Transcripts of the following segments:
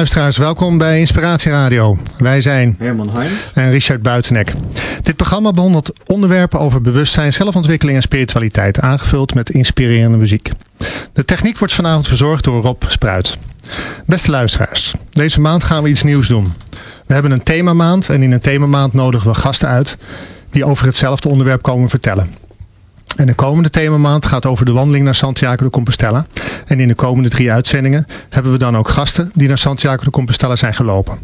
luisteraars, welkom bij Inspiratie Radio. Wij zijn Herman Heijn. en Richard Buitenek. Dit programma behandelt onderwerpen over bewustzijn, zelfontwikkeling en spiritualiteit, aangevuld met inspirerende muziek. De techniek wordt vanavond verzorgd door Rob Spruit. Beste luisteraars, deze maand gaan we iets nieuws doen. We hebben een themamaand en in een themamaand nodigen we gasten uit die over hetzelfde onderwerp komen vertellen. En de komende themamaand gaat over de wandeling naar Santiago de Compostela. En in de komende drie uitzendingen hebben we dan ook gasten die naar Santiago de Compostela zijn gelopen.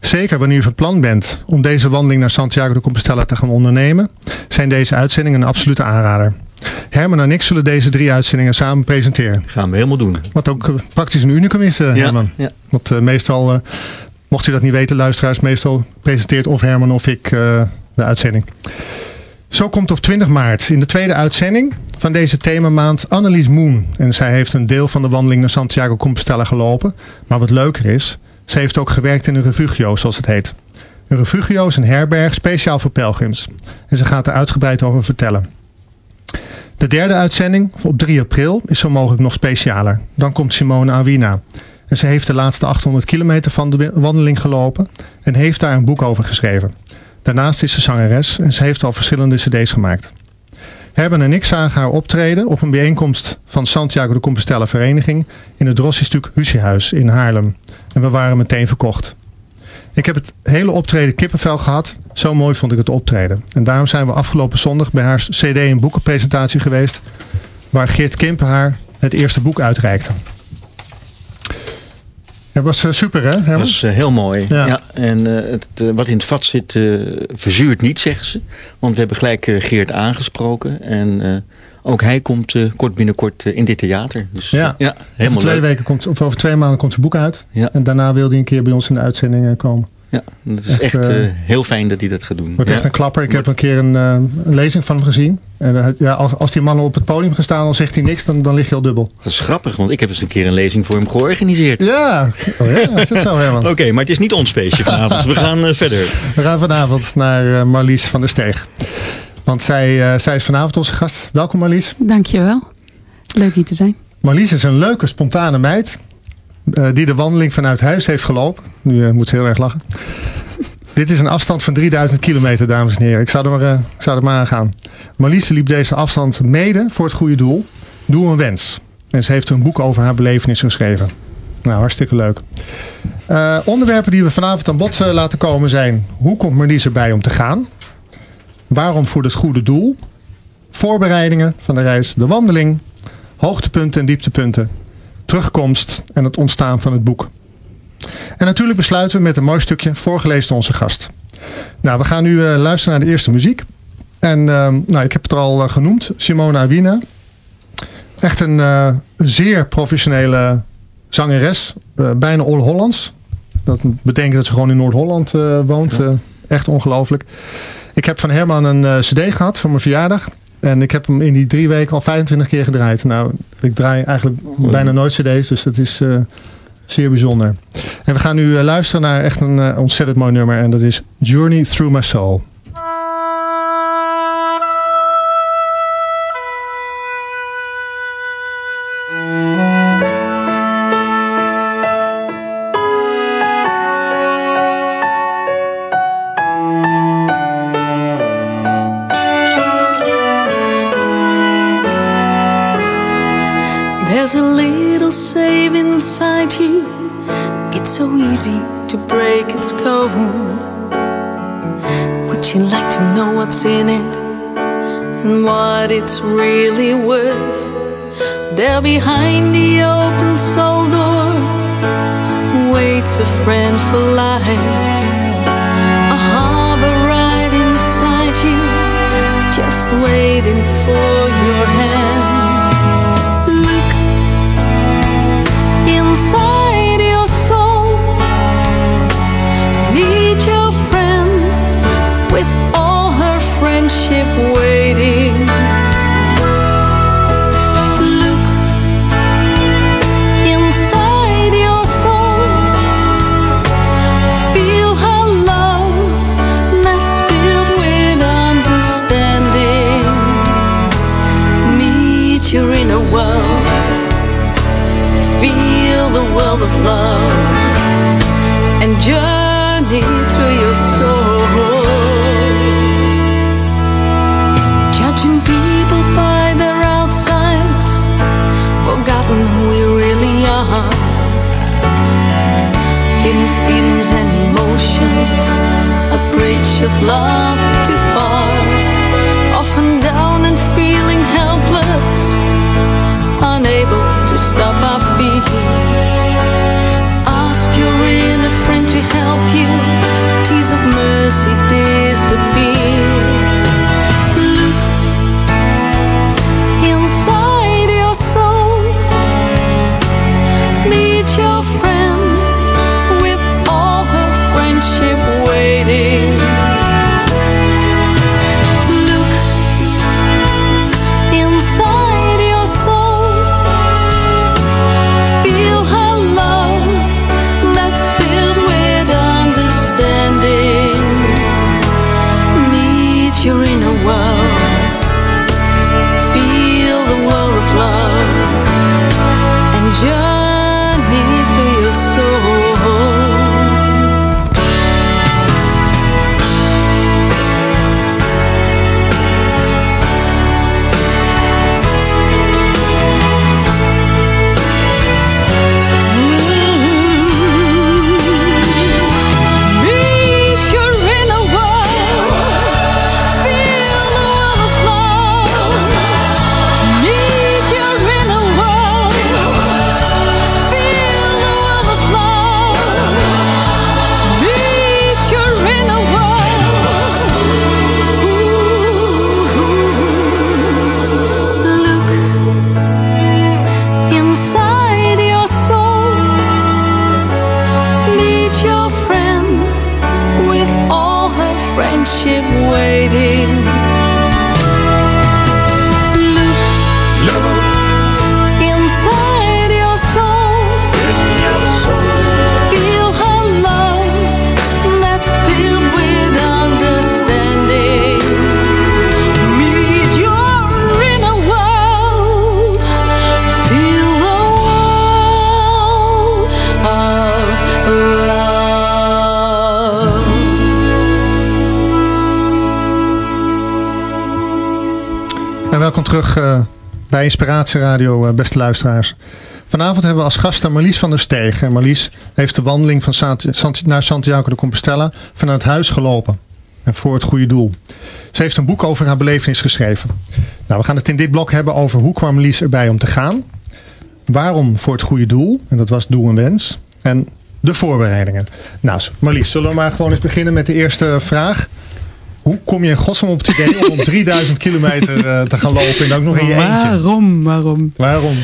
Zeker wanneer u van plan bent om deze wandeling naar Santiago de Compostela te gaan ondernemen, zijn deze uitzendingen een absolute aanrader. Herman en ik zullen deze drie uitzendingen samen presenteren. Gaan we helemaal doen. Wat ook eh, praktisch een unicum is, eh, Herman. ja. Want eh, meestal, mocht u dat niet weten, luisteraars, meestal presenteert of Herman of ik de uitzending. Zo komt op 20 maart in de tweede uitzending van deze themamaand Annelies Moon. En zij heeft een deel van de wandeling naar Santiago Compostela gelopen. Maar wat leuker is, ze heeft ook gewerkt in een refugio, zoals het heet. Een refugio is een herberg speciaal voor pelgrims. En ze gaat er uitgebreid over vertellen. De derde uitzending op 3 april is zo mogelijk nog specialer. Dan komt Simone Awina. En ze heeft de laatste 800 kilometer van de wandeling gelopen en heeft daar een boek over geschreven. Daarnaast is ze zangeres en ze heeft al verschillende cd's gemaakt. Herben en ik zagen haar optreden op een bijeenkomst van Santiago de Compostela Vereniging in het Drossistuk Husiehuis in Haarlem. En we waren meteen verkocht. Ik heb het hele optreden kippenvel gehad. Zo mooi vond ik het optreden. En daarom zijn we afgelopen zondag bij haar cd- en boekenpresentatie geweest. Waar Geert Kimpen haar het eerste boek uitreikte. Het was eh, super hè Dat Herman? is eh, heel mooi. Ja. Ja. en eh, het, wat in het vat zit, verzuurt niet, zeggen ze. Want we hebben gelijk Geert aangesproken. En ook hij komt kort binnenkort in dit theater. Dus Ja. ja, ja over helemaal twee leuk. weken komt, of over twee maanden komt zijn boek uit. Ja. En daarna wil hij een keer bij ons in de uitzending eh, komen. Ja, het is Echt, echt, eh, eh, heel fijn dat hij dat gaat doen. Wordt ja. echt een klapper. Ik heb een keer een, eh, een lezing van hem gezien. En ja, als, als die man op het podium gaat staan, dan zegt hij niks, dan, dan lig je al dubbel. Dat is grappig, want ik heb eens een keer een lezing voor hem georganiseerd. Ja, oh, ja is dat zo Herman? Oké, maar het is niet ons feestje vanavond. We gaan eh, verder. We gaan vanavond naar eh, Marlies van der Steeg. Want zij, eh, zij is vanavond onze gast. Welkom Marlies. Dankjewel. Leuk hier te zijn. Marlies is een leuke, spontane meid. Eh, die de wandeling vanuit huis heeft gelopen. Nu eh, moet ze heel erg lachen. Dit is een afstand van 3000 kilometer, dames en heren. Ik zou er maar, eh, ik zou maar aan gaan. Liep deze afstand mede voor het goede doel. Doe een wens. En ze heeft een boek over haar belevenis geschreven. Nou, hartstikke leuk. Eh, onderwerpen die we vanavond aan bod laten komen zijn... Hoe komt Marlies erbij om te gaan? Waarom voor het goede doel? Voorbereidingen van de reis, de wandeling... Hoogtepunten en dieptepunten. Terugkomst en het ontstaan van het boek. En natuurlijk besluiten we met een mooi stukje voorgelezen door onze gast. Nou, we gaan nu eh, luisteren naar de eerste muziek. En ehm, nou, ik heb het er al eh, genoemd. Simona Awina. Echt een eh, zeer professionele zangeres. bijna All-Hollands. Dat betekent dat ze gewoon in Noord-Holland woont. Echt ongelooflijk. Ik heb van Herman een cd gehad voor mijn verjaardag. En ik heb hem in die drie weken al 25 keer gedraaid. Nou, ik draai eigenlijk bijna nooit cd's. Dus dat is eh, zeer bijzonder. En we gaan nu eh, luisteren naar echt een eh, ontzettend mooi nummer. En dat is Journey Through My Soul. And what it's really worth? There behind the open soul door waits a friend for life. A harbor right inside you, just waiting for your hand. Look inside your soul, meet your friend with all her friendship waiting. A bridge of love too far. Often down and feeling helpless, unable to stop our fears. Bij Inspiratie Radio, eh, beste luisteraars. Vanavond hebben we als gasten Marlies van der Steeg. En Marlies heeft de wandeling van Sant- Sant- naar Santiago de Compostela vanuit huis gelopen. En voor het goede doel. Ze heeft een boek over haar belevenis geschreven. Nou, we gaan het in dit blok hebben over hoe kwam Marlies erbij om te gaan. Waarom voor het goede doel. En dat was doel en wens. En de voorbereidingen. Nou, Marlies, zullen we maar gewoon eens beginnen met de eerste vraag. Hoe kom je in godsnaam op het idee om op 3000 kilometer eh, te gaan lopen en ook nog in je eentje? Waarom? Waarom? Waarom?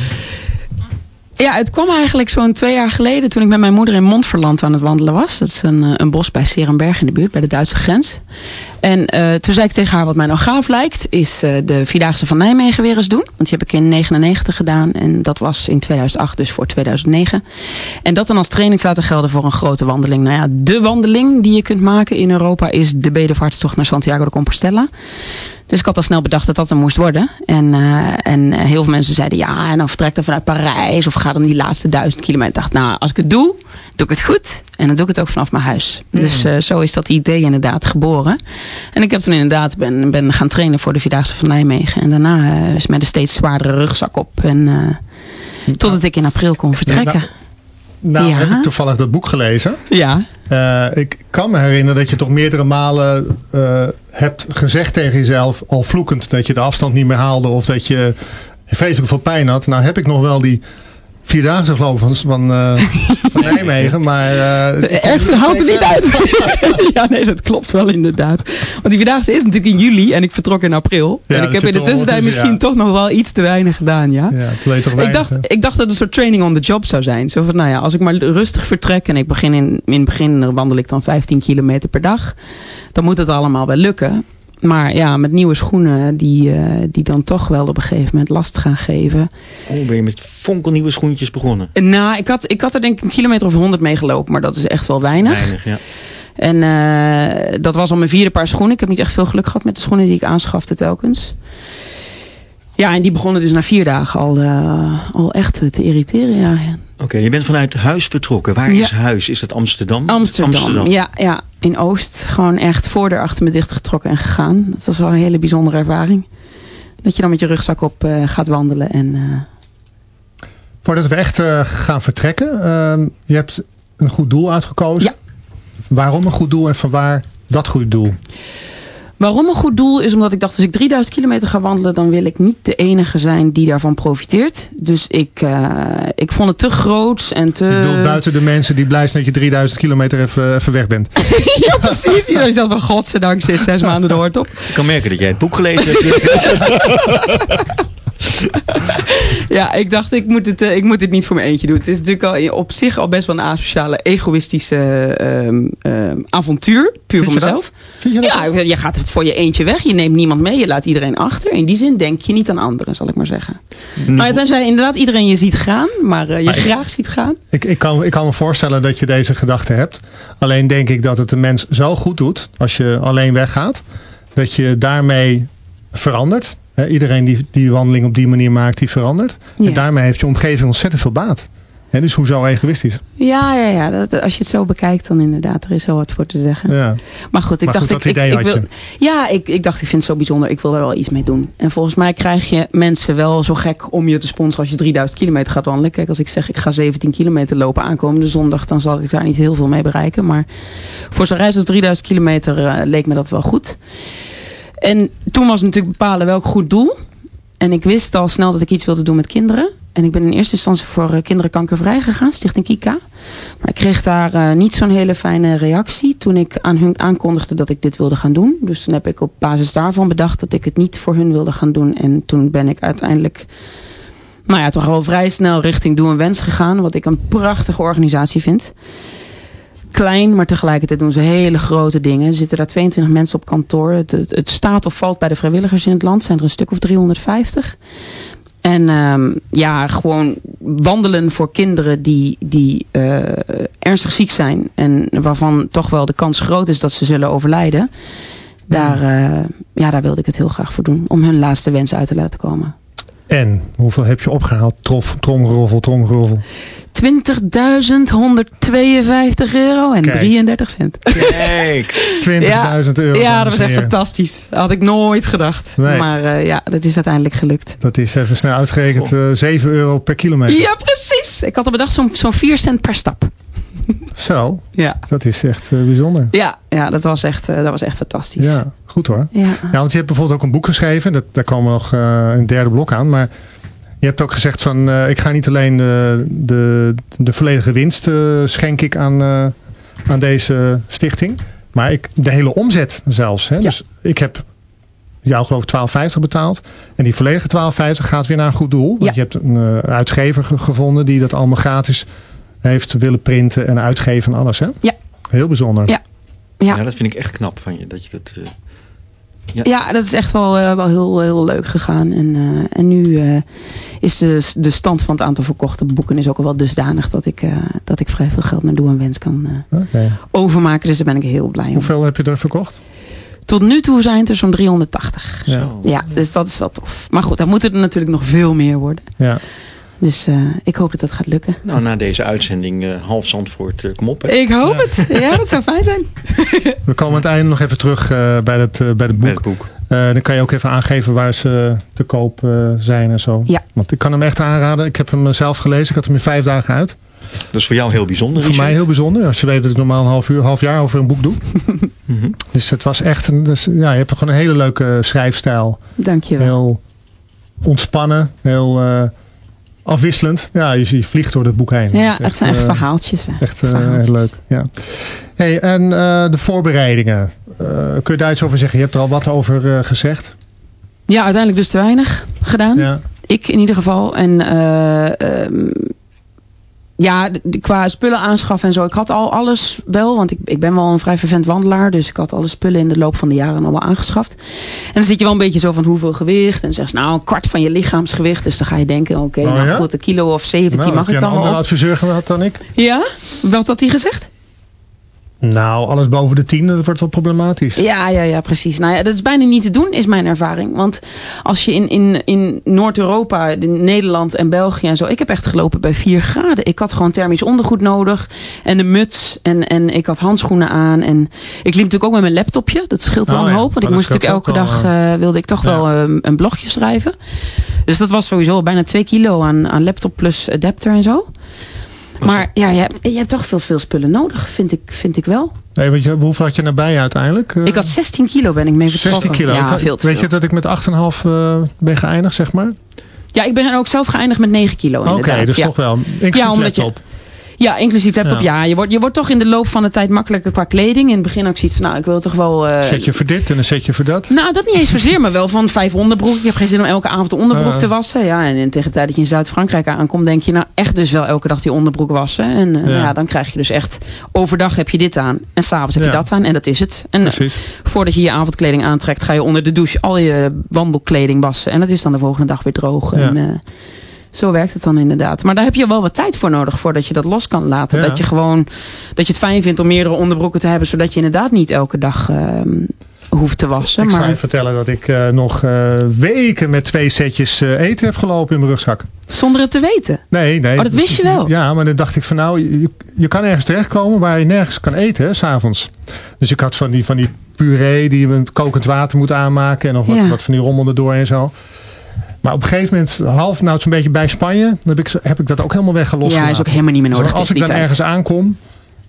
Ja, het kwam eigenlijk zo'n twee jaar geleden toen ik met mijn moeder in Montferland aan het wandelen was. Dat is een, eh, een bos bij Serenberg in de buurt, bij de Duitse grens. En eh, toen zei ik tegen haar, wat mij nou gaaf lijkt, is eh, de Vierdaagse van Nijmegen weer eens doen. Want die heb ik in 99 gedaan en dat was in 2008, dus voor 2009. En dat dan als training laten gelden voor een grote wandeling. Nou ja, de wandeling die je kunt maken in Europa is de bedevaartstocht naar Santiago de Compostela. Dus ik had al snel bedacht dat dat er moest worden. En, eh, en heel veel mensen zeiden ja, en dan vertrek dan vanuit Parijs of ga dan die laatste duizend kilometer. Ik dacht, nou, als ik het doe, doe ik het goed. En dan doe ik het ook vanaf mijn huis. Dus eh, zo is dat idee inderdaad geboren. En ik heb toen inderdaad ben, ben gaan trainen voor de Vierdaagse van Nijmegen. En daarna eh, is met een steeds zwaardere rugzak op. En totdat ik in april kon vertrekken. Nou Ja. heb ik toevallig dat boek gelezen. Ja. Eh, ik kan me herinneren dat je toch meerdere malen eh, hebt gezegd tegen jezelf, al vloekend, dat je de afstand niet meer haalde of dat je vreselijk veel pijn had. Nou heb ik nog wel die vierdaagse geloof van, van, eh, van Nijmegen, maar... veel haalt er niet uit. ja, nee, dat klopt wel inderdaad. Want die Vierdaagse is natuurlijk in juli en ik vertrok in april. Ja, en ik heb in de tussentijd misschien ja. toch nog wel iets te weinig gedaan, ja. ja, toch Ik weinig, dacht, hè? ik dacht dat het een soort training on the job zou zijn. Zo van, nou ja, als ik maar rustig vertrek en ik begin in, in het begin wandel ik dan 15 kilometer per dag. Dan moet het allemaal wel lukken. Maar ja, met nieuwe schoenen die, eh, die dan toch wel op een gegeven moment last gaan geven. Oh, ben je met fonkelnieuwe schoentjes begonnen? Nou, ik had, ik had er denk ik een kilometer of 100 mee gelopen, maar dat is echt wel weinig. Weinig, ja. En eh, dat was al mijn vierde paar schoenen. Ik heb niet echt veel geluk gehad met de schoenen die ik aanschafte telkens. Ja, en die begonnen dus na vier dagen al, eh, al echt te irriteren. Ja. Oké, je bent vanuit huis vertrokken. Waar Ja. is huis? Is dat Amsterdam? Amsterdam. Ja, ja, in Oost. Gewoon echt voordeur achter me dicht getrokken en gegaan. Dat was wel een hele bijzondere ervaring. Dat je dan met je rugzak op eh, gaat wandelen. En, eh, Voordat we echt eh, gaan vertrekken, ehm, je hebt een goed doel uitgekozen. Ja. Waarom een goed doel en van waar dat goede doel? Waarom een goed doel is omdat ik dacht, als ik 3000 kilometer ga wandelen, dan wil ik niet de enige zijn die daarvan profiteert. Dus ik, eh, ik vond het te groots en te... Ik bedoel, buiten de mensen die blij zijn dat je 3000 kilometer even, even weg bent. ja, precies. Je zegt van godzijdank zes, zes maanden de hoort op. Ik kan merken dat jij het boek gelezen hebt. Ja, ik dacht, ik moet, het, eh, ik moet het niet voor mijn eentje doen. Het is natuurlijk al op zich al best wel een asociale, egoïstische ehm, ehm, avontuur. Puur voor mezelf. Vind je dat? Ja, je gaat voor je eentje weg. Je neemt niemand mee. Je laat iedereen achter. In die zin denk je niet aan anderen, zal ik maar zeggen. Maar tenzij inderdaad iedereen je ziet gaan. Maar eh, je Maar ik- graag ziet gaan. Ik, ik, kan, ik kan me voorstellen dat je deze gedachte hebt. Alleen denk ik dat het de mens zo goed doet als je alleen weggaat. Dat je daarmee verandert. Iedereen die die wandeling op die manier maakt, die verandert. Ja. En daarmee heeft je omgeving ontzettend veel baat. Hè, dus hoezo egoïstisch? Ja, ja, ja. Dat, als je het zo bekijkt, dan inderdaad, er is wel wat voor te zeggen. Ja. Maar goed, ik Maar dacht, goed, ik, dat ik, wil, ja, ik, ik dacht, ik vind het zo bijzonder. Ik wil daar wel iets mee doen. En volgens mij krijg je mensen wel zo gek om je te sponsoren als je 3000 kilometer gaat wandelen. Kijk, als ik zeg, ik ga 17 kilometer lopen aankomende zondag, dan zal ik daar niet heel veel mee bereiken. Maar voor zo'n reis als 3000 kilometer eh, leek me dat wel goed. En toen was natuurlijk bepalen welk goed doel. En ik wist al snel dat ik iets wilde doen met kinderen. En ik ben in eerste instantie voor eh, kinderenkankervrij gegaan, Stichting Kika. Maar ik kreeg daar eh, niet zo'n hele fijne reactie toen ik aan hun aankondigde dat ik dit wilde gaan doen. Dus toen heb ik op basis daarvan bedacht dat ik het niet voor hun wilde gaan doen. En toen ben ik uiteindelijk, nou ja, toch al vrij snel richting Doe een Wens gegaan. Wat ik een prachtige organisatie vind. Klein, maar tegelijkertijd doen ze hele grote dingen. Er zitten daar 22 mensen op kantoor. Het, het, het staat of valt bij de vrijwilligers in het land. zijn er een stuk of 350. En ehm, ja, gewoon wandelen voor kinderen die, die eh, ernstig ziek zijn. En waarvan toch wel de kans groot is dat ze zullen overlijden. Daar, eh, ja, daar wilde ik het heel graag voor doen. Om hun laatste wens uit te laten komen. En hoeveel heb je opgehaald? Trof, tromgeroffel, tromgeroffel. 20.052 euro en Kijk. 33 cent. Kijk. 20.000 euro. Ja, dat was echt fantastisch. Dat had ik nooit gedacht. Nee. Maar eh, ja, dat is uiteindelijk gelukt. Dat is even snel uitgerekend eh 7 euro per kilometer. Ja, precies. Ik had al bedacht zo'n zo'n 4 cent per stap. Zo, Ja, dat is echt eh, bijzonder. ja, ja dat, was echt, eh, dat was echt fantastisch. Ja, goed hoor. Ja. Ja, want je hebt bijvoorbeeld ook een boek geschreven. Dat, daar komen we nog eh, een derde blok aan. Maar je hebt ook gezegd van... ik ga niet alleen de, de, de volledige winst schenk ik aan, aan deze stichting. Maar ik, de hele omzet zelfs. Hè? Ja. Dus ik heb jou geloof ik 12,50 betaald. En die volledige 12,50 gaat weer naar een goed doel. Want Ja. je hebt een uitgever ge- gevonden die dat allemaal gratis heeft willen printen en uitgeven en alles. Hè? Ja. Heel bijzonder. Ja. Ja, dat vind ik echt knap van je. Dat je dat, eh, Ja, dat is echt wel, eh, wel heel, heel leuk gegaan. En, eh, en nu eh, is de, de stand van het aantal verkochte boeken is ook al wel dusdanig dat ik, eh, dat ik vrij veel geld naar Doe en Wens kan eh, overmaken. Dus daar ben ik heel blij om. Hoeveel heb je er verkocht? Tot nu toe zijn het er zo'n 380. Ja. zo. Ja, dus dat is wel tof. Maar goed, dan moeten er natuurlijk nog veel meer worden. Ja. Dus eh, ik hoop dat dat gaat lukken. Nou, na deze uitzending eh, half Zandvoort, eh, kom op. Hè. Ik hoop het. Ja, dat zou fijn zijn. We komen aan het einde nog even terug eh, bij, het, eh, bij het boek. het boek. Eh, dan kan je ook even aangeven waar ze te koop zijn en zo. Ja. Want ik kan hem echt aanraden. Ik heb hem zelf gelezen. Ik had hem in vijf dagen uit. Dat is voor jou heel bijzonder. Voor mij heel bijzonder. Als je weet dat ik normaal een half, uur, half jaar over een boek doe. Mhm. Dus het was echt een, dus, ja, je hebt gewoon een hele leuke schrijfstijl. Dankjewel. Heel ontspannen. Heel eh, afwisselend. Ja, je, je vliegt door het boek heen. Ja, het zijn echt eh, verhaaltjes. hè. Echt eh, Verhaaltjes. leuk. Ja. Hey, en eh, de voorbereidingen. Eh, kun je daar iets over zeggen? Je hebt er al wat over eh, gezegd. Ja, uiteindelijk dus te weinig gedaan. Ja. Ik in ieder geval. En eh, ehm, ja, qua spullen aanschaffen en zo. Ik had al alles wel, want ik, ik ben wel een vrij vervent wandelaar. Dus ik had alle spullen in de loop van de jaren allemaal aangeschaft. En dan zit je wel een beetje zo van hoeveel gewicht. En dan zeg je nou een kwart van je lichaamsgewicht. Dus dan ga je denken, oké, Oh, nou ja? goed, een kilo of 17 Nou, mag heb je ik een dan wel andere op. adviseur gehad dan ik? Ja? Wat had hij gezegd? Nou, alles boven de 10, dat wordt wel problematisch. Ja, ja, ja, precies. Nou ja, dat is bijna niet te doen, is mijn ervaring. Want als je in, in, in Noord-Europa, in Nederland en België en zo... Ik heb echt gelopen bij 4 graden. Ik had gewoon thermisch ondergoed nodig. En een muts. En, en ik had handschoenen aan. En ik liep natuurlijk ook met mijn laptopje. Dat scheelt wel Oh een hoop. Want ik moest natuurlijk elke dag... wel, eh, wilde ik toch ja. wel eh, een blogje schrijven. Dus dat was sowieso bijna 2 kilo aan, aan laptop plus adapter en zo. Maar ja, je hebt, je hebt toch veel, veel spullen nodig, vind ik, vind ik wel. Nee, weet je, hoeveel had je erbij uiteindelijk? Eh, Ik had 16 kilo ben ik mee vertrokken. 16 kilo. Ja, Ik- veel te weet veel. je dat ik met 8,5 eh ben geëindigd, zeg maar? Ja, ik ben ook zelf geëindigd met 9 kilo Oké, inderdaad. dus ja. toch wel. Inclusief Ja, omdat je- laptop. Ja, inclusief laptop. Ja. Ja, je, wordt, je wordt toch in de loop van de tijd makkelijker qua kleding. In het begin ook zoiets van, nou, ik wil toch wel... eh, Zet je voor dit en een setje voor dat. Nou, dat niet eens zozeer, maar wel van vijf onderbroeken. Ik heb geen zin om elke avond de onderbroek Ah. te wassen. Ja, en, en tegen de tijd dat je in Zuid-Frankrijk aankomt, denk je nou echt dus wel elke dag die onderbroek wassen. En Ja. ja. dan krijg je dus echt, overdag heb je dit aan. En s'avonds heb je dat aan en dat is het. En eh, Precies. voordat je je avondkleding aantrekt, ga je onder de douche al je wandelkleding wassen. En dat is dan de volgende dag weer droog. En, eh, zo werkt het dan inderdaad. Maar daar heb je wel wat tijd voor nodig voordat je dat los kan laten. Ja. Dat je gewoon dat je het fijn vindt om meerdere onderbroeken te hebben, zodat je inderdaad niet elke dag ehm, hoeft te wassen. Ik maar... zou je vertellen dat ik eh, nog eh, weken met twee setjes eh, eten heb gelopen in mijn rugzak. Zonder het te weten. Nee, nee. Oh, dat wist je wel? Ja, maar dan dacht ik van nou, je, je kan ergens terechtkomen waar je nergens kan eten, s'avonds. Dus ik had van die, van die puree die je met kokend water moet aanmaken en nog wat, Ja. wat van die rommel erdoor en zo. Maar op een gegeven moment, half, nou zo'n beetje bij Spanje, heb ik, heb ik dat ook helemaal weggelost. Ja, is ook helemaal niet meer Dus nodig. als ik dan ergens aankom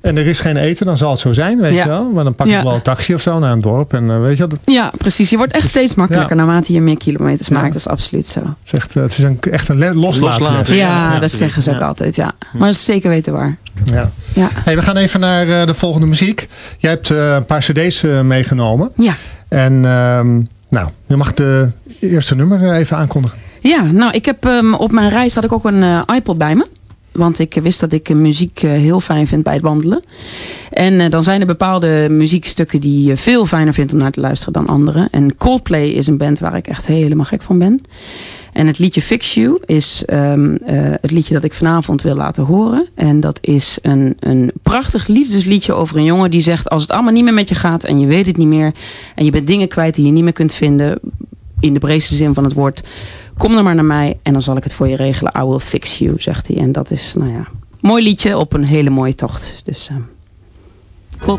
en er is geen eten, dan zal het zo zijn, weet Ja. je wel. Maar dan pak ik Ja. wel een taxi of zo naar een dorp. En eh, weet je, dat Ja, precies. Je wordt echt steeds makkelijker Ja. naarmate je meer kilometers Ja. maakt. Dat is absoluut zo. is echt, eh, het is een, echt een loslaten. Loslaten. Ja, Ja, dat zeggen ze ook Ja. altijd. Ja. Maar dat is zeker weten waar. Ja. Ja. Hey, we gaan even naar eh, de volgende muziek. Jij hebt eh, een paar cd's eh, meegenomen. Ja. En ehm, nou, je mag de eerste nummer eh, even aankondigen. Ja, nou, ik heb ehm, op mijn reis had ik ook een eh, iPod bij me. Want ik wist dat ik eh, muziek heel fijn vind bij het wandelen. En dan zijn er bepaalde muziekstukken die je veel fijner vindt om naar te luisteren dan andere. En Coldplay is een band waar ik echt helemaal gek van ben. En het liedje Fix You is ehm, eh, het liedje dat ik vanavond wil laten horen. En dat is een, een prachtig liefdesliedje over een jongen die zegt... als het allemaal niet meer met je gaat en je weet het niet meer... en je bent dingen kwijt die je niet meer kunt vinden... in de breedste zin van het woord... kom dan maar naar mij en dan zal ik het voor je regelen. I will fix you, zegt hij. En dat is, nou ja, mooi liedje op een hele mooie tocht. Dus, cool.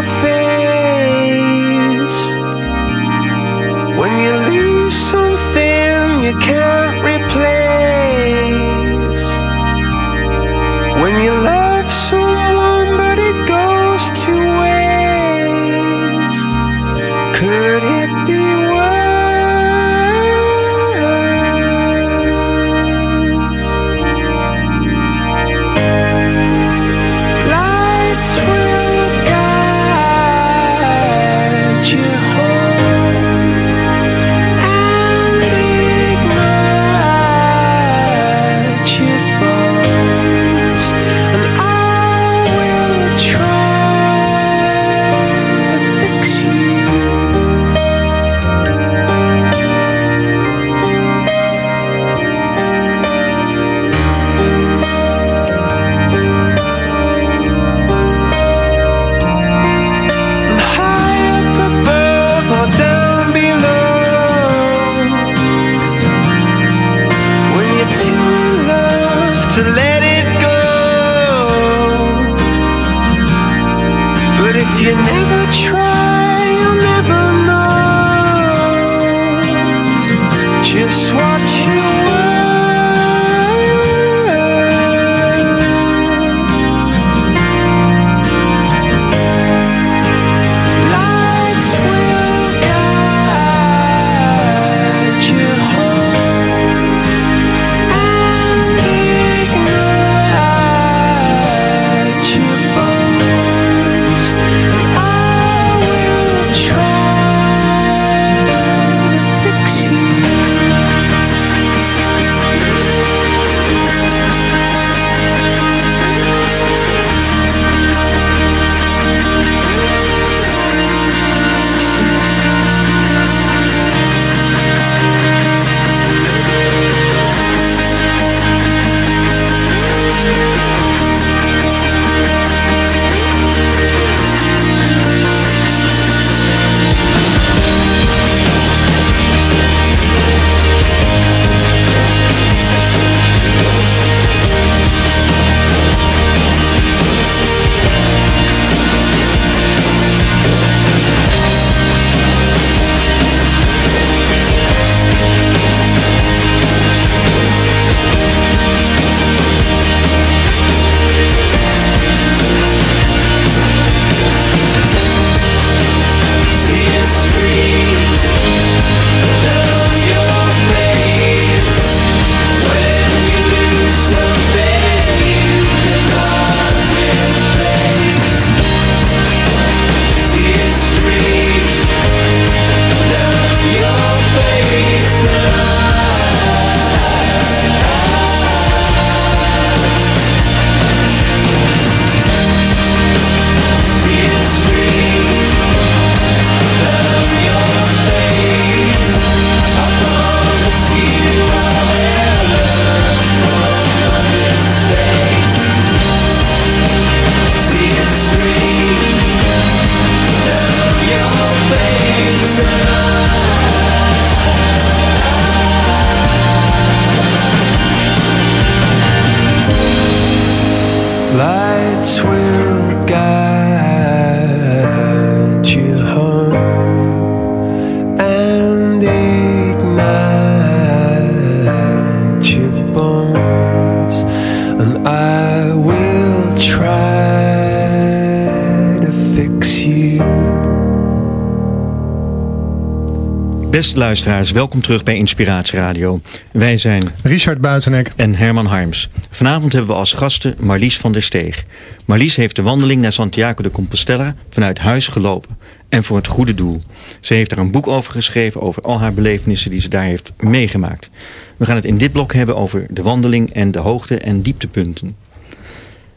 luisteraars, welkom terug bij Inspiratie Radio. Wij zijn Richard Buitenek. en Herman Harms. Vanavond hebben we als gasten Marlies van der Steeg. Marlies heeft de wandeling naar Santiago de Compostela vanuit huis gelopen. En voor het goede doel. Ze heeft daar een boek over geschreven over al haar belevenissen die ze daar heeft meegemaakt. We gaan het in dit blok hebben over de wandeling en de hoogte- en dieptepunten.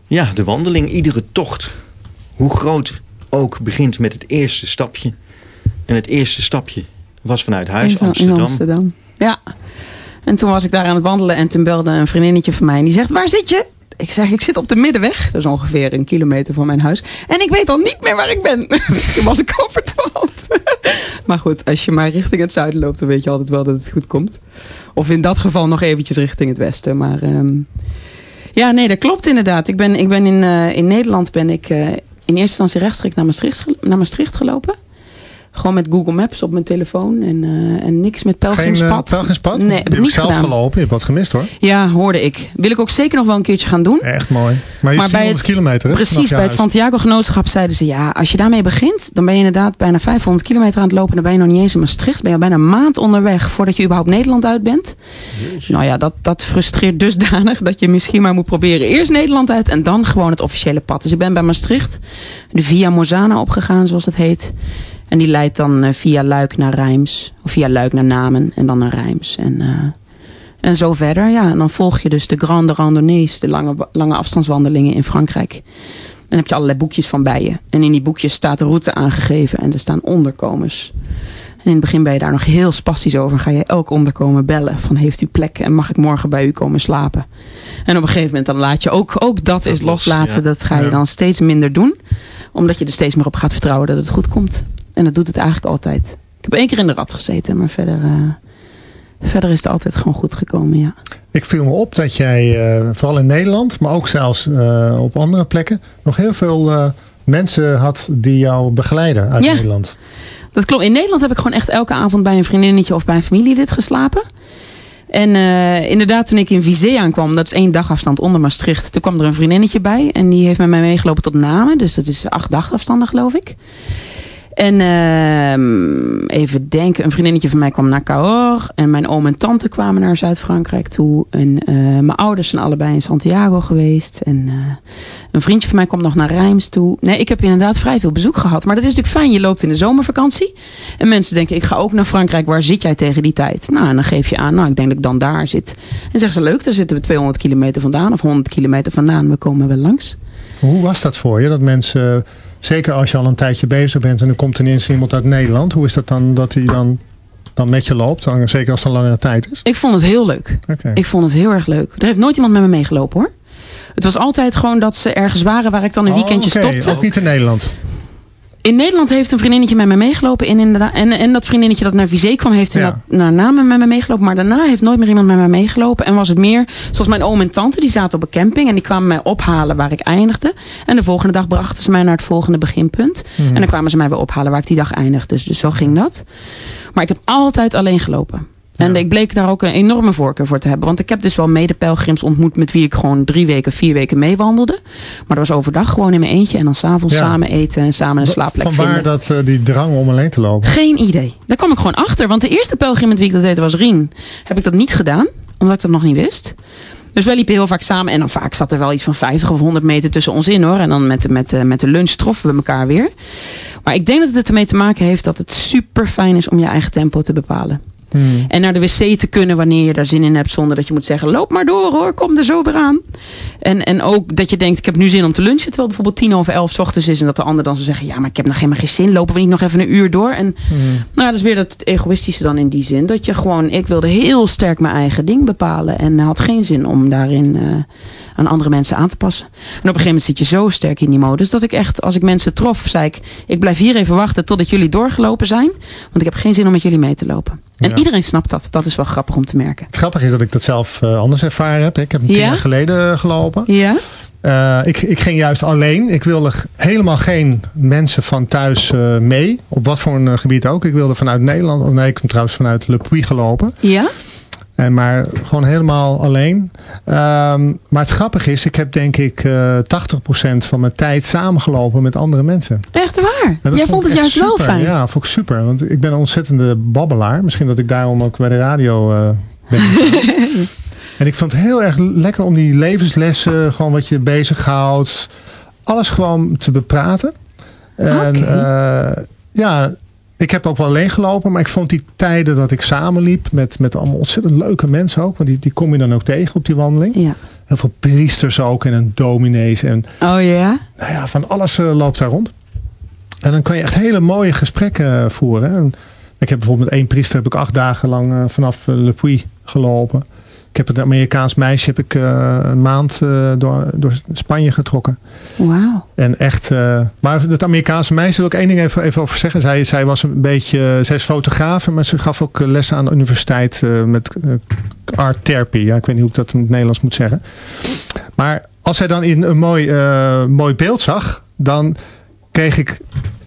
Ja, de wandeling, iedere tocht. Hoe groot ook begint met het eerste stapje. En het eerste stapje was vanuit huis In- Amsterdam. In Amsterdam. Ja. En toen was ik daar aan het wandelen en toen belde een vriendinnetje van mij. En die zegt, waar zit je? Ik zeg, ik zit op de middenweg. Dat is ongeveer een kilometer van mijn huis. En ik weet al niet meer waar ik ben. toen was ik al verdwaald. maar goed, als je maar richting het zuiden loopt, dan weet je altijd wel dat het goed komt. Of in dat geval nog eventjes richting het westen. Maar ehm, ja, nee, dat klopt inderdaad. Ik ben, ik ben in, eh, in Nederland ben ik eh, in eerste instantie rechtstreeks naar Maastricht, naar Maastricht gelopen. Gewoon met Google Maps op mijn telefoon en, eh, en niks met Geen uh, pelgrimspad. pelgrimspad? Nee, heb ik heb niet zelf gedaan. gelopen. Je hebt wat gemist hoor. Ja, hoorde ik. Wil ik ook zeker nog wel een keertje gaan doen. Echt mooi. Maar je Maar is bij 400 het- kilometer hè? Precies, bij het. Santiago Genootschap zeiden ze... ja, als je daarmee begint, dan ben je inderdaad bijna 500 kilometer aan het lopen... en dan ben je nog niet eens in Maastricht. Ben je al bijna een maand onderweg voordat je überhaupt Nederland uit bent. Nou ja, dat, dat frustreert dusdanig dat je misschien maar moet proberen... eerst Nederland uit en dan gewoon het officiële pad. Dus ik ben bij Maastricht de Via Mozana opgegaan, zoals het heet... En die leidt dan eh, via Luik naar Rijms. Of via Luik naar Namen en dan naar Rijms. En, eh, en zo verder. Ja, en dan volg je dus de grande randonnées. De lange, lange afstandswandelingen in Frankrijk. Dan heb je allerlei boekjes van bij je. En in die boekjes staat de route aangegeven. En er staan onderkomens. En in het begin ben je daar nog heel spastisch over. Ga je elk onderkomen bellen. Van heeft u plek en mag ik morgen bij u komen slapen? En op een gegeven moment dan laat je ook, ook dat, is los, loslaten. ja. Dat ga je dan steeds minder doen. Omdat je er steeds meer op gaat vertrouwen dat het goed komt. En dat doet het eigenlijk altijd. Ik heb één keer in de rat gezeten. Maar verder, eh, verder is het altijd gewoon goed gekomen, ja. Ik viel me op dat jij, eh, vooral in Nederland, maar ook zelfs eh, op andere plekken, nog heel veel mensen had die jou begeleiden uit Ja. Nederland. Dat klopt. In Nederland heb ik gewoon echt elke avond bij een vriendinnetje of bij een familielid geslapen. En inderdaad, toen ik in Vizé aankwam, dat is één dagafstand onder Maastricht. Toen kwam er een vriendinnetje bij. En die heeft met mij meegelopen tot Namen. Dus dat is acht dagafstanden, geloof ik. En ehm, even denken, een vriendinnetje van mij kwam naar Cahors. En mijn oom en tante kwamen naar Zuid-Frankrijk toe. En eh, mijn ouders zijn allebei in Santiago geweest. En eh, een vriendje van mij kwam nog naar Rijms toe. Nee, ik heb inderdaad vrij veel bezoek gehad. Maar dat is natuurlijk fijn. Je loopt in de zomervakantie. En mensen denken, ik ga ook naar Frankrijk. Waar zit jij tegen die tijd? Nou, en dan geef je aan, nou, ik denk dat ik dan daar zit. En zeggen ze, leuk, daar zitten we 200 kilometer vandaan. Of 100 kilometer vandaan. We komen wel langs. Hoe was dat voor je? Dat mensen, zeker als je al een tijdje bezig bent en er komt ineens iemand uit Nederland. Hoe is dat dan dat hij dan, dan met je loopt? Zeker als het een langere tijd is. Ik vond het heel leuk. Ik vond het heel erg leuk. Er heeft nooit iemand met me meegelopen hoor. Het was altijd gewoon dat ze ergens waren waar ik dan een Oh, weekendje oké. stopte. Ook niet in Nederland. In Nederland heeft een vriendinnetje met me meegelopen. En, inderdaad, en, en dat vriendinnetje dat naar Vizé kwam, heeft Ja. naar namen met me meegelopen. Maar daarna heeft nooit meer iemand met me meegelopen. En was het meer, zoals mijn oom en tante, die zaten op een camping. En die kwamen mij ophalen waar ik eindigde. En de volgende dag brachten ze mij naar het volgende beginpunt. Mhm. En dan kwamen ze mij weer ophalen waar ik die dag eindigde. Dus, dus zo ging dat. Maar ik heb altijd alleen gelopen. En Ja. ik bleek daar ook een enorme voorkeur voor te hebben. Want ik heb dus wel mede-pelgrims ontmoet met wie ik gewoon drie weken, vier weken meewandelde. Maar dat was overdag gewoon in mijn eentje. En dan s'avonds Ja. samen eten en samen een slaapplek Van waar vinden. dat, eh, die drang om alleen te lopen? Geen idee. Daar kwam ik gewoon achter. Want de eerste pelgrim met wie ik dat deed was Rien. Heb ik dat niet gedaan. Omdat ik dat nog niet wist. Dus wij liepen heel vaak samen. En dan vaak zat er wel iets van 50 of 100 meter tussen ons in hoor. En dan met, de- met, de- met de lunch troffen we elkaar weer. Maar ik denk dat het ermee te maken heeft dat het super fijn is om je eigen tempo te bepalen. Hmm. En naar de wc te kunnen wanneer je daar zin in hebt. Zonder dat je moet zeggen, loop maar door hoor, kom er zo weer aan. En, en ook dat je denkt, ik heb nu zin om te lunchen. Terwijl bijvoorbeeld tien of elf 's ochtends is. En dat de ander dan zou zeggen, ja maar ik heb nog helemaal geen zin. Lopen we niet nog even een uur door? En Hmm. nou, dat is weer dat egoïstische dan in die zin. Dat je gewoon, ik wilde heel sterk mijn eigen ding bepalen. En had geen zin om daarin eh, aan andere mensen aan te passen. En op een gegeven moment zit je zo sterk in die modus. Dat ik echt, als ik mensen trof, zei ik, ik blijf hier even wachten totdat jullie doorgelopen zijn. Want ik heb geen zin om met jullie mee te lopen. En Ja. iedereen snapt dat. Dat is wel grappig om te merken. Het grappige is dat ik dat zelf eh, anders ervaren heb. Ik heb hem tien Ja? jaar geleden gelopen. Ja? Eh, ik, ik ging juist alleen. Ik wilde helemaal geen mensen van thuis eh, mee. Op wat voor een gebied ook. Ik wilde vanuit Nederland. Of nee, ik kom trouwens vanuit Le Puy gelopen. Ja? En maar gewoon helemaal alleen. Ehm, maar het grappige is, ik heb denk ik eh 80% van mijn tijd samengelopen met andere mensen. Echt waar? Jij vond het juist wel fijn. Ja, vond ik super. Want ik ben een ontzettende babbelaar. Misschien dat ik daarom ook bij de radio eh, ben. en ik vond het heel erg lekker om die levenslessen, gewoon wat je bezighoudt, alles gewoon te bepraten. En eh, ja, ik heb ook wel alleen gelopen, maar ik vond die tijden dat ik samenliep met, met allemaal ontzettend leuke mensen ook. Want die, die kom je dan ook tegen op die wandeling. Ja. Heel veel priesters ook en een dominees en Oh ja? nou ja, van alles eh, loopt daar rond. En dan kan je echt hele mooie gesprekken eh, voeren. En ik heb bijvoorbeeld met één priester heb ik acht dagen lang eh, vanaf Le Puy gelopen. Ik heb een Amerikaans meisje heb ik eh, een maand eh, door, door Spanje getrokken. Wauw. En echt, eh, maar het Amerikaanse meisje wil ik één ding even, even over zeggen. Zij, zij was een beetje, zij is fotograaf, maar ze gaf ook lessen aan de universiteit met art therapy. Ja, ik weet niet hoe ik dat in het Nederlands moet zeggen. Maar als zij dan in een mooi, mooi beeld zag, dan kreeg ik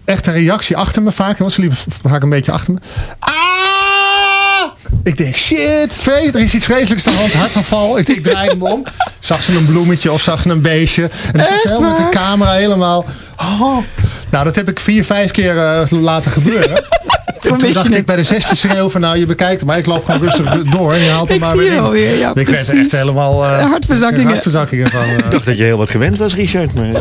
echt een reactie achter me vaak. Want ze liep vaak een beetje achter me. Ah! Ik denk, shit, vrees, er is iets vreselijks aan de hand. Hartaanval. Ik, ik draai hem om. Zag ze een bloemetje of zag ze een beestje. En dan zat ze met de camera helemaal... Oh. Nou, dat heb ik vier, vijf keer eh, laten gebeuren. Toen dacht ik bij de zesde schreeuw van nou je bekijkt maar ik loop gewoon rustig door en je haalt hem maar weer in. alweer, ja, ik werd er echt precies. helemaal eh, Hartverzakkingen. hartverzakkingen van. eh. Ik dacht dat je heel wat gewend was, Richard. Maar...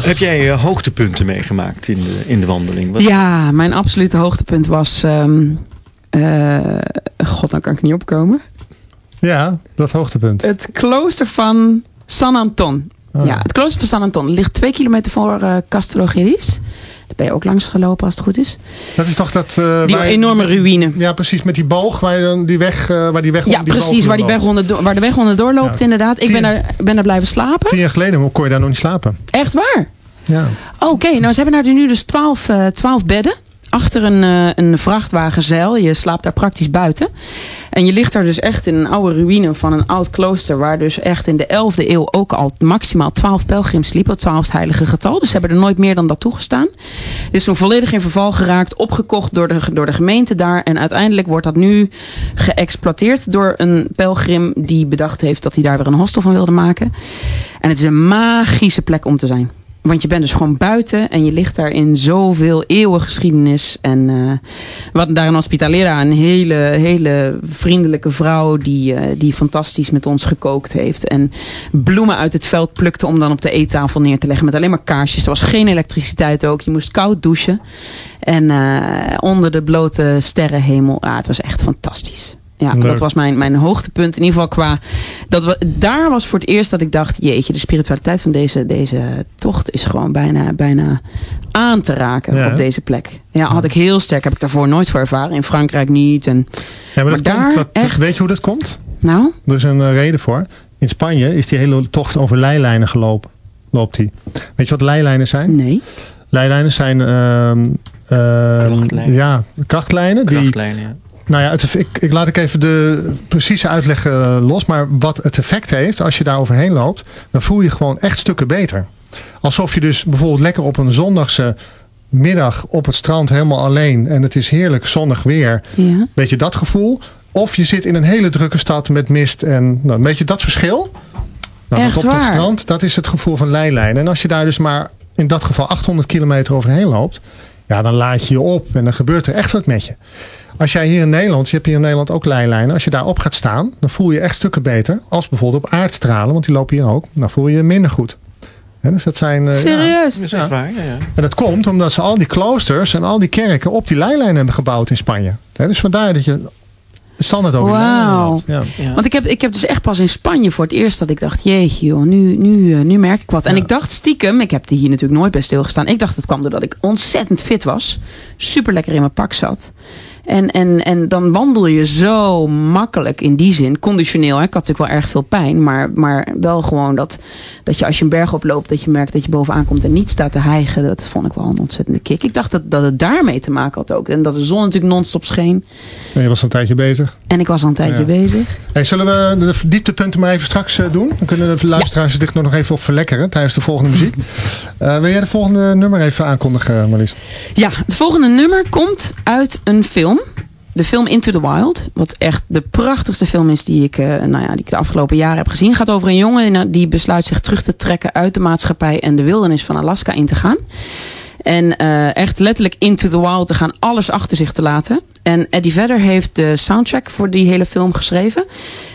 Heb jij eh, hoogtepunten meegemaakt in de, in de wandeling? Wat- Ja, mijn absolute hoogtepunt was... ehm, eh, God, dan kan ik niet opkomen. ja, dat hoogtepunt. Het klooster van San Anton. Ah. Ja, het klooster van San Anton ligt twee kilometer voor eh Castro Geris. Ben je ook langs gelopen als het goed is. Dat is toch dat... eh, Die waar enorme ruïne. Ja, precies, met die boog waar, je dan die weg, eh, waar die weg Ja, onder die precies, waar, die weg onderdoor, waar de weg onderdoor loopt Ja. inderdaad. Ik ben daar, ben daar blijven slapen. Tien jaar geleden kon je daar nog niet slapen. Echt waar? Ja. Oké, nou ze hebben daar nu dus 12, eh 12 bedden. Achter een, eh, een vrachtwagenzeil. Je slaapt daar praktisch buiten. En je ligt daar dus echt in een oude ruïne van een oud klooster. Waar dus echt in de 11e eeuw ook al maximaal 12 pelgrims liepen. Het 12 heilige getal. Dus ze hebben er nooit meer dan dat toegestaan. Dit is toen volledig in verval geraakt. Opgekocht door de, door de gemeente daar. En uiteindelijk wordt dat nu geëxploiteerd door een pelgrim. Die bedacht heeft dat hij daar weer een hostel van wilde maken. En het is een magische plek om te zijn. Want je bent dus gewoon buiten en je ligt daar in zoveel eeuwen geschiedenis. En eh wat daar een hospitalera, een hele, hele vriendelijke vrouw die, eh, die fantastisch met ons gekookt heeft. En bloemen uit het veld plukte om dan op de eettafel neer te leggen met alleen maar kaarsjes. Er was geen elektriciteit ook. Je moest koud douchen. En eh, onder de blote sterrenhemel. Ah, het was echt fantastisch. Ja, Leuk. dat was mijn, mijn hoogtepunt. In ieder geval qua. Dat we, daar was voor het eerst dat ik dacht: jeetje, de spiritualiteit van deze, deze tocht is gewoon bijna, bijna aan te raken Ja. op deze plek. Ja, had ik heel sterk. Heb ik daarvoor nooit voor ervaren. In Frankrijk niet. En, ja, maar, Maar dat daar komt, dat, echt- weet je hoe dat komt? nou, Er is een eh, reden voor. In Spanje is die hele tocht over leilijnen gelopen. Loopt die. Weet je wat leilijnen zijn? nee. Leilijnen zijn ehm, ehm, Krachtlijnen. ja, krachtlijnen. Die, Krachtlijnen, ja. Nou ja, het, ik, ik laat ik even de precieze uitleg eh, los. Maar wat het effect heeft als je daar overheen loopt. Dan voel je gewoon echt stukken beter. Alsof je dus bijvoorbeeld lekker op een zondagse middag op het strand helemaal alleen. En het is heerlijk zonnig weer. Ja. Weet je dat gevoel? Of je zit in een hele drukke stad met mist. En nou, weet je dat verschil? Nou, Echt dat op dat strand, dat is het gevoel van leilijn. En als je daar dus maar in dat geval 800 kilometer overheen loopt. Ja, dan laat je je op en dan gebeurt er echt wat met je. Als jij hier in Nederland, je hebt hier in Nederland ook leilijnen. Als je daarop gaat staan, dan voel je je echt stukken beter. Als bijvoorbeeld op aardstralen, want die lopen hier ook. Dan voel je je minder goed. Hè, dus dat zijn, eh, ja. Serieus? Dat is echt Ja. waar, ja, ja. En dat komt omdat ze al die kloosters en al die kerken op die leilijn hebben gebouwd in Spanje. Hè, dus vandaar dat je standaard over die leilijn Wauw. Ja. Ja. Want ik heb, ik heb dus echt pas in Spanje voor het eerst dat ik dacht, jeetje joh, nu, nu, eh, nu merk ik wat. En Ja. ik dacht stiekem, ik heb er hier natuurlijk nooit bij stilgestaan. Ik dacht het kwam doordat ik ontzettend fit was. Super lekker in mijn pak zat. En, en, en dan wandel je zo makkelijk in die zin, conditioneel. Hè. Ik had natuurlijk wel erg veel pijn, maar, maar wel gewoon dat, dat je als je een berg oploopt, dat je merkt dat je bovenaan komt en niet staat te hijgen. Dat vond ik wel een ontzettende kick. Ik dacht dat, dat het daarmee te maken had ook. En dat de zon natuurlijk non-stop scheen. En je was een tijdje bezig. En ik was al een tijdje Ja. bezig. Hey, zullen we de dieptepunten maar even straks eh, doen? Dan kunnen de luisteraars zich nog even op verlekkeren tijdens de volgende muziek. Eh, wil jij de volgende nummer even aankondigen, Marlies? Ja, het volgende nummer komt uit een film. De film Into the Wild. Wat echt de prachtigste film is die ik, eh, nou ja, die ik de afgelopen jaren heb gezien. Gaat over een jongen die besluit zich terug te trekken uit de maatschappij en de wildernis van Alaska in te gaan. En uh, echt letterlijk into the wild te gaan, alles achter zich te laten. En Eddie Vedder heeft de soundtrack voor die hele film geschreven.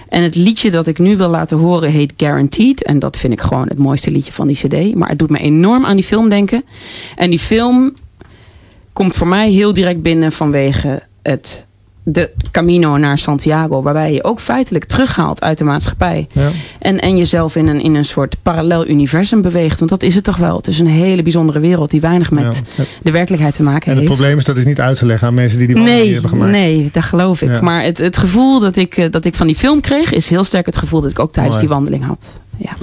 En het liedje dat ik nu wil laten horen heet Guaranteed. En dat vind ik gewoon het mooiste liedje van die cd. Maar het doet me enorm aan die film denken. En die film komt voor mij heel direct binnen vanwege het de Camino naar Santiago, waarbij je ook feitelijk terughaalt uit de maatschappij. Ja. En, en jezelf in een, in een soort parallel universum beweegt. Want dat is het toch wel. Het is een hele bijzondere wereld die weinig met de werkelijkheid te maken heeft. En het probleem is dat is niet uit te leggen aan mensen die die nee, hebben gemaakt. Nee, dat geloof ik. Maar het, het gevoel dat ik, eh, dat ik van die film kreeg, is heel sterk het gevoel dat ik ook tijdens die wandeling had. Ja.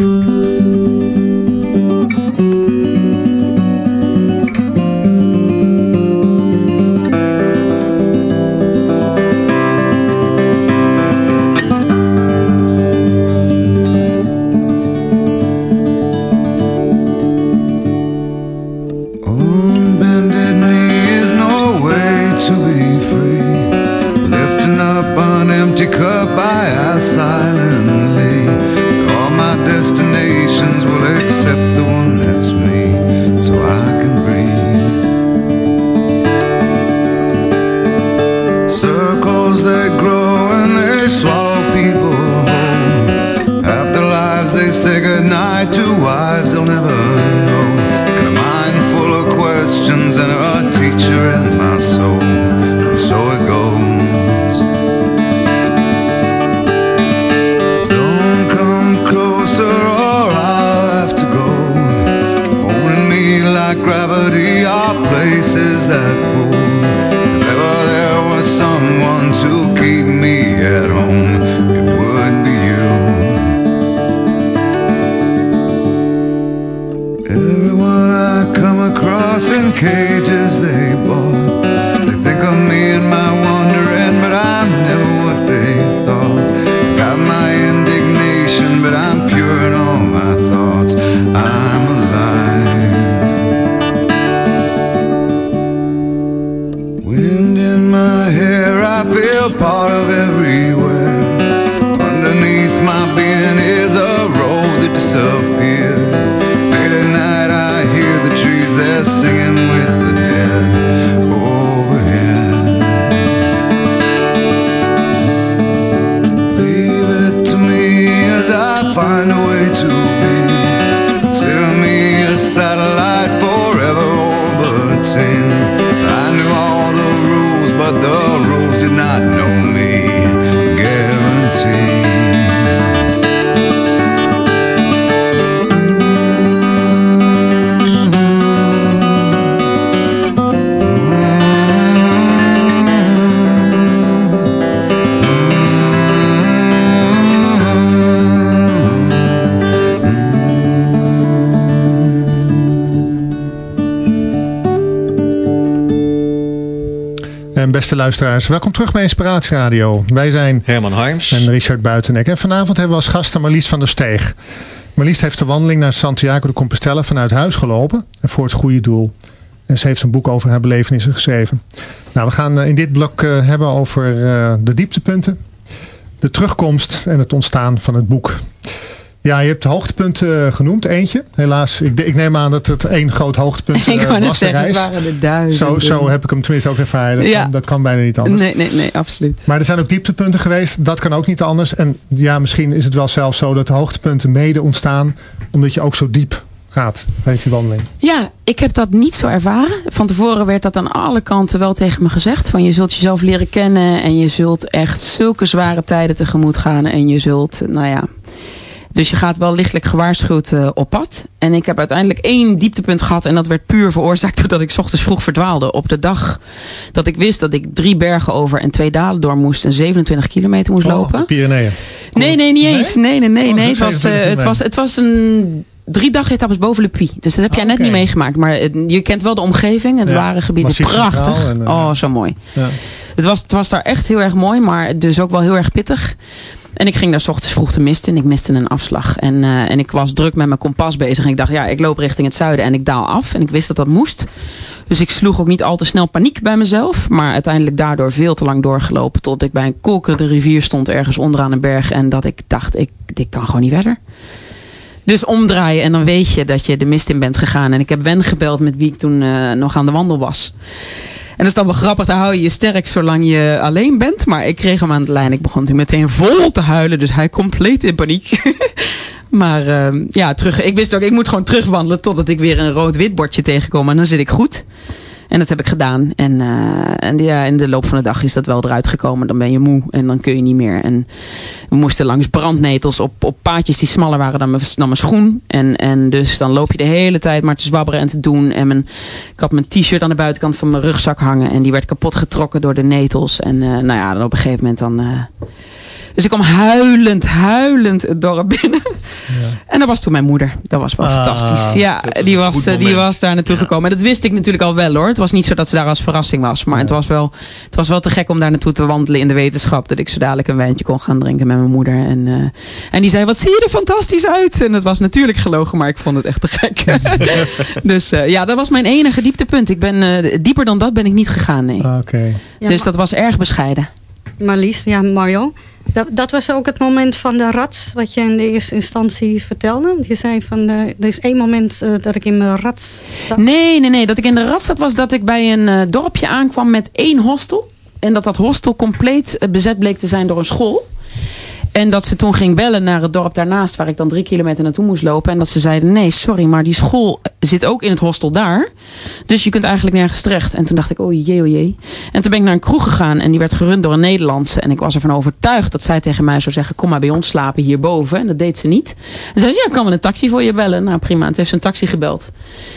Beste luisteraars. Welkom terug bij Inspiratieradio. Wij zijn Herman Harms en Richard Buitenek. En vanavond hebben we als gasten Marlies van der Steeg. Marlies heeft de wandeling naar Santiago de Compostela vanuit huis gelopen. En voor het goede doel. En ze heeft een boek over haar belevenissen geschreven. Nou, we gaan eh, in dit blok eh, hebben over eh, de dieptepunten. De terugkomst en het ontstaan van het boek. Ja, je hebt hoogtepunten genoemd, eentje. Helaas, ik, ik, neem aan dat het één groot hoogtepunt ik uh, was zeggen, Het waren er duizenden. Zo, zo heb ik hem tenminste ook ervaren. Dat, ja. kan, dat kan bijna niet anders. Nee, nee, nee, absoluut. Maar er zijn ook dieptepunten geweest. Dat kan ook niet anders. En ja, misschien is het wel zelfs zo dat de hoogtepunten mede ontstaan. Omdat je ook zo diep gaat tijdens die wandeling. Ja, ik heb dat niet zo ervaren. Van tevoren werd dat aan alle kanten wel tegen me gezegd. Van je zult jezelf leren kennen. En je zult echt zulke zware tijden tegemoet gaan. En je zult, nou ja dus je gaat wel lichtelijk gewaarschuwd uh, op pad. En ik heb uiteindelijk één dieptepunt gehad. En dat werd puur veroorzaakt doordat ik ochtends vroeg verdwaalde. Op de dag dat ik wist dat ik drie bergen over en twee dalen door moest. En 27 kilometer moest oh, lopen. De Pyreneeën. Nee, nee, niet eens. Nee, nee, nee. nee. Oh, het, was, uh, het, was, het was een drie etappes boven Le Puy. Dus dat heb jij net niet meegemaakt. Maar het, je kent wel de omgeving. Het ja, ware gebied. Prachtig. En, uh, oh, zo mooi. Ja. Het, was, het was daar echt heel erg mooi. Maar dus ook wel heel erg pittig. En ik ging daar s ochtends vroeg te misten en ik miste een afslag. En, uh, en ik was druk met mijn kompas bezig. En ik dacht, ja, ik loop richting het zuiden en ik daal af. En ik wist dat dat moest. Dus ik sloeg ook niet al te snel paniek bij mezelf. Maar uiteindelijk daardoor veel te lang doorgelopen. Tot ik bij een kolkende rivier stond ergens onderaan een berg. En dat ik dacht, ik, dit kan gewoon niet verder. Dus omdraaien en dan weet je dat je de mist in bent gegaan. En ik heb Wen gebeld met wie ik toen uh, nog aan de wandel was. En dat is dan wel grappig, dan hou je je sterk zolang je alleen bent. Maar ik kreeg hem aan de lijn. Ik begon toen meteen vol te huilen. Dus hij compleet in paniek. maar uh, ja, terug, ik wist ook, ik moet gewoon terugwandelen totdat ik weer een rood-wit bordje tegenkom. En dan zit ik goed. En dat heb ik gedaan. En, uh, en ja, in de loop van de dag is dat wel eruit gekomen. Dan ben je moe en dan kun je niet meer. En we moesten langs brandnetels op, op paadjes die smaller waren dan mijn, dan mijn schoen. En, en dus dan loop je de hele tijd maar te zwabberen en te doen. En mijn, ik had mijn t-shirt aan de buitenkant van mijn rugzak hangen. En die werd kapot getrokken door de netels. En uh, nou ja, dan op een gegeven moment dan... Uh, dus ik kwam huilend, huilend het dorp binnen. Ja. En dat was toen mijn moeder. Dat was wel ah, fantastisch. Ja, die was, die was daar naartoe ja. gekomen. En dat wist ik natuurlijk al wel hoor. Het was niet zo dat ze daar als verrassing was. Maar ja. het, was wel, het was wel te gek om daar naartoe te wandelen in de wetenschap. Dat ik zo dadelijk een wijntje kon gaan drinken met mijn moeder. En, uh, en die zei, wat zie je er fantastisch uit. En dat was natuurlijk gelogen, maar ik vond het echt te gek. dus uh, ja, dat was mijn enige dieptepunt. Ik ben, uh, dieper dan dat ben ik niet gegaan, nee. Ah, Okay. dus dat was erg bescheiden. Marlies, ja Mario. Dat, dat, was ook het moment van de rats, wat je in de eerste instantie vertelde. Je zei van, uh, er is één moment uh, dat ik in mijn rats zat. Nee, nee, nee. Dat ik in de rats zat was dat ik bij een uh, dorpje aankwam met één hostel. En dat dat hostel compleet bezet bleek te zijn door een school. En dat ze toen ging bellen naar het dorp daarnaast, waar ik dan drie kilometer naartoe moest lopen. En dat ze zeiden: Nee, sorry, maar die school zit ook in het hostel daar. Dus je kunt eigenlijk nergens terecht. En toen dacht ik: Oh jee, oh jee. En toen ben ik naar een kroeg gegaan en die werd gerund door een Nederlandse. En ik was ervan overtuigd dat zij tegen mij zou zeggen: Kom maar bij ons slapen hierboven. En dat deed ze niet. En zei ze: Ja, ik kan wel een taxi voor je bellen. Nou prima. En toen heeft ze een taxi gebeld.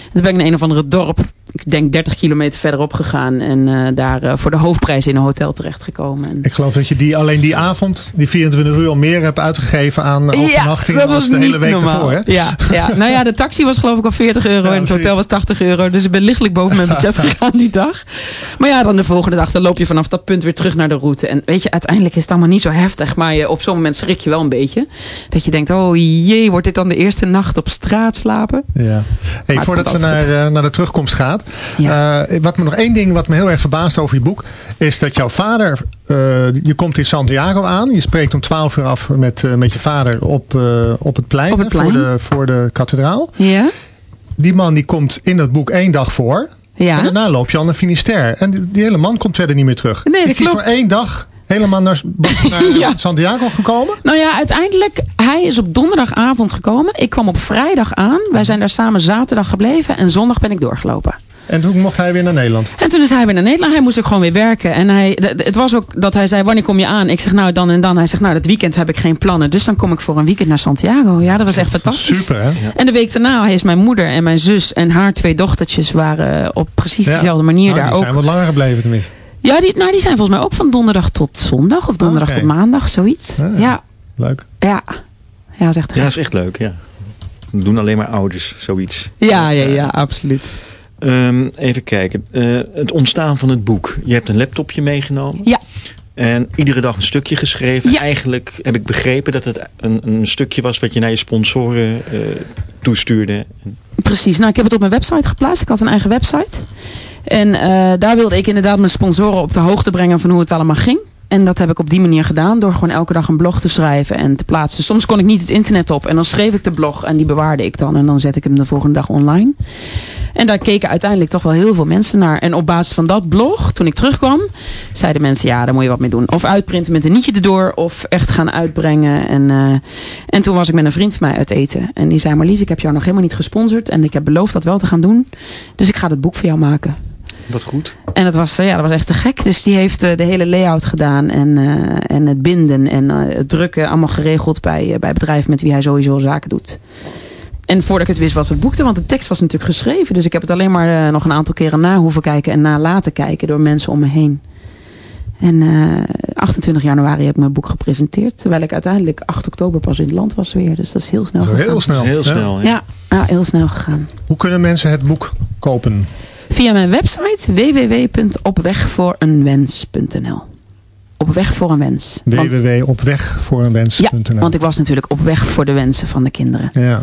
En toen ben ik naar een of andere dorp ik denk 30 kilometer verderop gegaan. En uh, daar uh, voor de hoofdprijs in een hotel terechtgekomen. En... Ik geloof dat je die alleen die avond, die 24 uur al meer hebt uitgegeven aan overnachting ja, als de hele week normaal. ervoor. Hè? Ja, ja, nou ja, de taxi was geloof ik al 40 euro ja, en het hotel was 80 euro. Dus ik ben lichtelijk boven mijn budget gegaan die dag. Maar ja, dan de volgende dag, dan loop je vanaf dat punt weer terug naar de route. En weet je, uiteindelijk is het allemaal niet zo heftig. Maar je, op zo'n moment schrik je wel een beetje. Dat je denkt, oh jee, wordt dit dan de eerste nacht op straat slapen? Ja. Hey, voordat we naar, uh, naar de terugkomst gaan. Ja. Uh, wat me nog één ding wat me heel erg verbaast over je boek. Is dat jouw vader. Uh, je komt in Santiago aan. Je spreekt om 12 uur af met, uh, met je vader op, op het plein. Op het plein. Voor, de, voor de kathedraal. Ja. Die man die komt in dat boek één dag voor. Ja. En daarna loop je al naar Finisterre. En die, die hele man komt verder niet meer terug. Nee, dat is die klopt. voor één dag helemaal naar, naar ja. Santiago gekomen? Nou ja, uiteindelijk, hij is op donderdagavond gekomen. Ik kwam op vrijdag aan. Wij zijn daar samen zaterdag gebleven. En zondag ben ik doorgelopen. En toen mocht hij weer naar Nederland? En toen is hij weer naar Nederland. Hij moest ook gewoon weer werken. En hij, het was ook dat hij zei, wanneer kom je aan? Ik zeg, nou dan en dan. Hij zegt, nou dat weekend heb ik geen plannen. Dus dan kom ik voor een weekend naar Santiago. Ja, dat was echt fantastisch. Super, hè? En de week daarna is mijn moeder en mijn zus en haar twee dochtertjes waren op precies ja. dezelfde manier nou, daar die ook. zijn wat langer gebleven tenminste. Ja, die, nou, die zijn volgens mij ook van donderdag tot zondag. Of donderdag okay. tot maandag, zoiets. Ah, ja. Leuk. Ja. Ja, dat is echt Ja, dat is echt leuk, ja. We doen alleen maar ouders, zoiets. Ja, ja, ja, absoluut. Um, even kijken. Uh, het ontstaan van het boek. Je hebt een laptopje meegenomen. Ja. En iedere dag een stukje geschreven. Ja. Eigenlijk heb ik begrepen dat het een, een stukje was wat je naar je sponsoren uh, toestuurde. Precies. Nou, ik heb het op mijn website geplaatst. Ik had een eigen website. En uh, daar wilde ik inderdaad mijn sponsoren op de hoogte brengen van hoe het allemaal ging. En dat heb ik op die manier gedaan. Door gewoon elke dag een blog te schrijven en te plaatsen. Soms kon ik niet het internet op. En dan schreef ik de blog en die bewaarde ik dan. En dan zet ik hem de volgende dag online. En daar keken uiteindelijk toch wel heel veel mensen naar. En op basis van dat blog, toen ik terugkwam, zeiden mensen: ja, daar moet je wat mee doen. Of uitprinten met een nietje erdoor, of echt gaan uitbrengen. En, uh, en toen was ik met een vriend van mij uit eten. En die zei: Marlies, ik heb jou nog helemaal niet gesponsord. En ik heb beloofd dat wel te gaan doen. Dus ik ga het boek voor jou maken. Wat goed. En dat was, ja, dat was echt te gek. Dus die heeft uh, de hele layout gedaan. En, uh, en het binden en uh, het drukken. Allemaal geregeld bij, bij bedrijven met wie hij sowieso zaken doet. En voordat ik het wist was het boekte. Want de tekst was natuurlijk geschreven. Dus ik heb het alleen maar uh, nog een aantal keren na hoeven kijken. En na laten kijken door mensen om me heen. En uh, 28 januari heb ik mijn boek gepresenteerd. Terwijl ik uiteindelijk 8 oktober pas in het land was weer. Dus dat is heel snel Zo gegaan. heel snel. Heel snel, ja. Ja, ja, heel snel gegaan. Hoe kunnen mensen het boek kopen? Via mijn website www.opwegvoorenwens.nl Op weg voor een wens. www.opwegvoorenwens.nl Ja, want ik was natuurlijk op weg voor de wensen van de kinderen. Ja.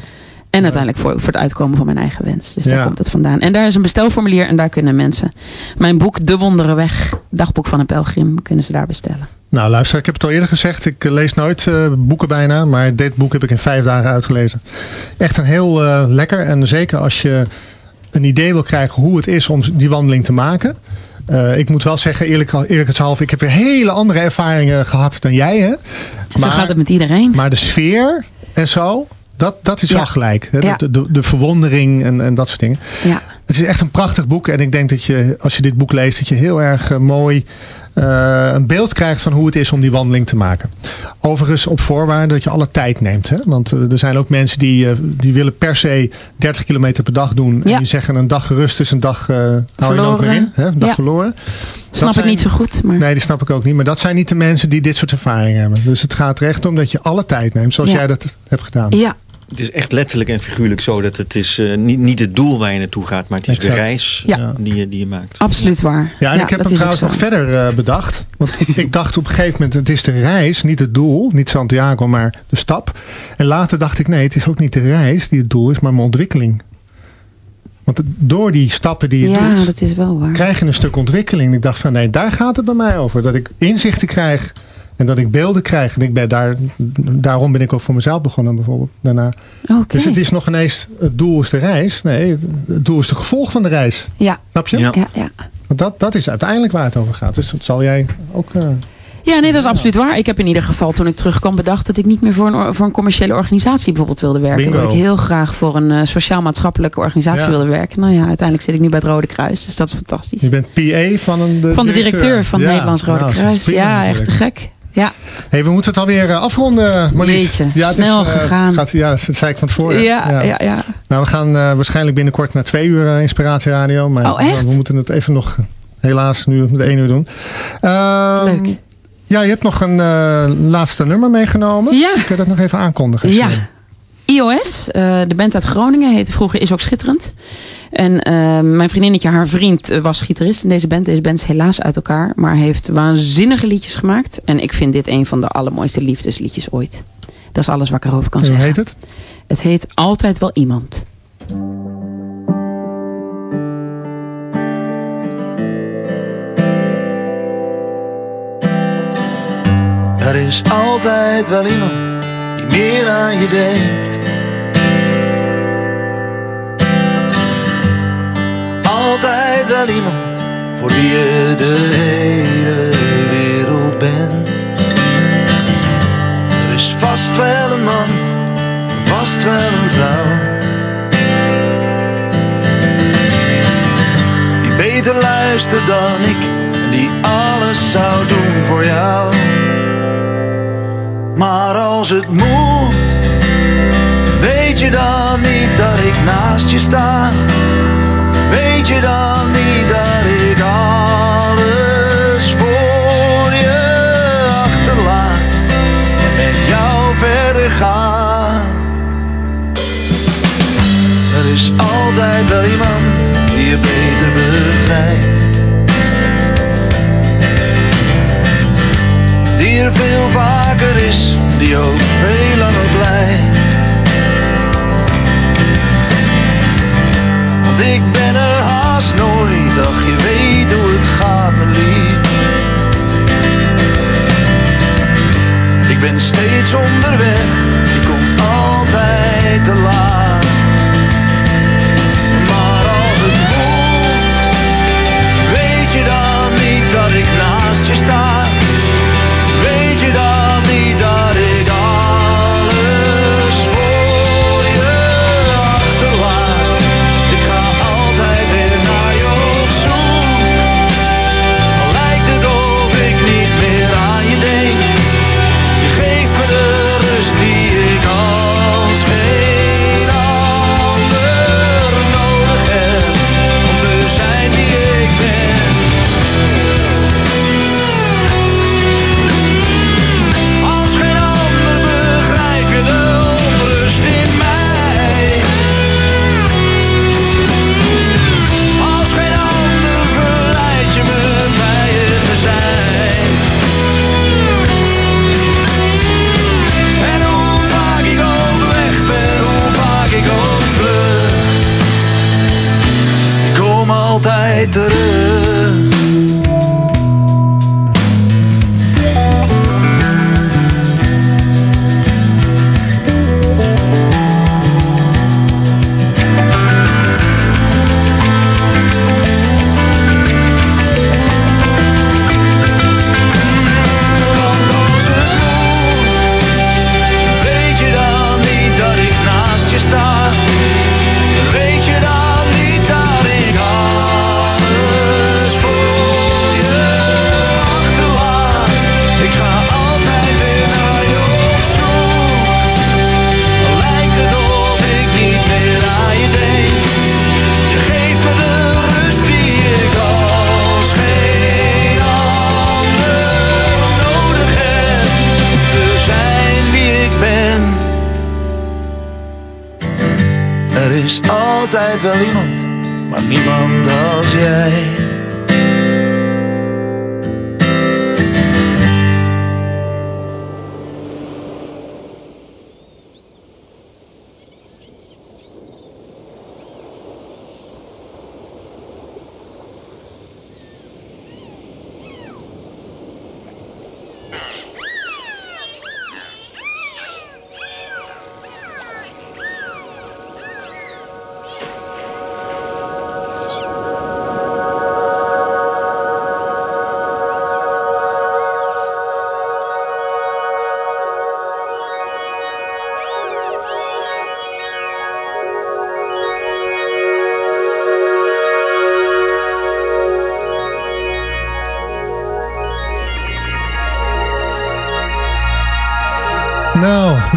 En uiteindelijk voor, voor het uitkomen van mijn eigen wens. Dus daar Ja. komt het vandaan. En daar is een bestelformulier en daar kunnen mensen mijn boek De Wonderen Weg, dagboek van een pelgrim, kunnen ze daar bestellen. Nou luister, ik heb het al eerder gezegd. Ik eh, lees nooit eh, boeken bijna. Maar dit boek heb ik in vijf dagen uitgelezen. Echt een heel eh, lekker. En zeker als je een idee wil krijgen hoe het is om die wandeling te maken. Ik moet wel zeggen, eerlijk, eerlijkheidshalve, ik heb weer hele andere ervaringen gehad dan jij. Hè? zo gaat het met iedereen. Maar de sfeer en zo, dat, dat is Ja. wel gelijk. Hè? Ja. De, de, de verwondering en, en dat soort dingen. ja. Het is echt een prachtig boek. En ik denk dat je, als je dit boek leest, dat je heel erg eh, mooi eh, een beeld krijgt van hoe het is om die wandeling te maken. Overigens op voorwaarde dat je alle tijd neemt. Hè? Want eh, er zijn ook mensen die, die willen per se 30 kilometer per dag doen. En die zeggen een dag gerust is een dag hou je ook Verloren. weer in. Hè? Een dag Ja. verloren. Snap ik niet zo goed. Maar... Nee, die snap ik ook niet. Maar dat zijn niet de mensen die dit soort ervaringen hebben. Dus het gaat er echt om dat je alle tijd neemt. Zoals jij dat hebt gedaan. Ja, Het is echt letterlijk en figuurlijk zo dat het is eh, niet, niet het doel waar je naartoe gaat, maar het is Exact. de reis Ja. die, je, die je maakt. absoluut waar. Ja, en ik heb hem trouwens nog verder eh, bedacht. Want ik dacht op een gegeven moment, het is de reis, niet het doel. Niet Santiago, maar de stap. En later dacht ik, nee, het is ook niet de reis die het doel is, maar mijn ontwikkeling. Want door die stappen die je Ja, doet, dat is wel waar. krijg je een stuk ontwikkeling. Ik dacht van, nee, daar gaat het bij mij over. Dat ik inzichten krijg en dat ik beelden krijg. En ik ben daar, daarom ben ik ook voor mezelf begonnen bijvoorbeeld daarna. Oké. Dus het is nog ineens, het doel is de reis. Nee, het- doel is de gevolg van de reis. Ja, Snap je? Ja. ja, ja. Want dat, dat is uiteindelijk waar het over gaat. Dus dat zal jij ook... eh, Ja, nee, dat is absoluut waar. Ik heb in ieder geval toen ik terugkwam bedacht dat ik niet meer voor een, or- voor een commerciële organisatie bijvoorbeeld wilde werken. Bingo. Dat ik heel graag voor een eh, sociaal-maatschappelijke organisatie Ja. wilde werken. Nou ja, uiteindelijk zit ik nu bij het Rode Kruis, dus dat is fantastisch. Je bent PA van, een, de, van de directeur van het Nederlands Rode nou, dat is Kruis. prima Ja, echt te gek. Ja, Hey, we moeten het alweer eh, afronden, Marlies. Jeetje, het is, snel eh, gegaan. Gaat, ja, dat zei ik van tevoren. ja, ja, ja. Nou, we gaan eh, waarschijnlijk binnenkort naar twee uur Inspiratieradio. Maar Oh, echt? we moeten het even nog, helaas, nu de één uur doen. Ehm, Leuk. Ja, je hebt nog een laatste nummer meegenomen. Ja. Kun je dat nog even aankondigen? Ja. IOS, de band uit Groningen, heette vroeger Is ook Schitterend. En eh, mijn vriendinnetje, haar vriend, eh, was gitarist in deze band. Deze band is helaas uit elkaar, maar heeft waanzinnige liedjes gemaakt. En ik vind dit een van de allermooiste liefdesliedjes ooit. Dat is alles wat ik erover kan En hoe zeggen. heet het? Het heet Altijd Wel Iemand. Er is altijd wel iemand die meer aan je denkt. Altijd wel iemand voor wie je de hele wereld bent. Er is vast wel een man, vast wel een vrouw. Die beter luistert dan ik en die alles zou doen voor jou. Maar als het moet, weet je dan niet dat ik naast je sta? Altijd wel iemand die je beter begrijpt. Die er veel vaker is, die ook veel langer blijft. Want ik ben er haast nooit, ach je weet hoe het gaat me lief. Ik ben steeds onderweg, ik kom altijd te laat. Naast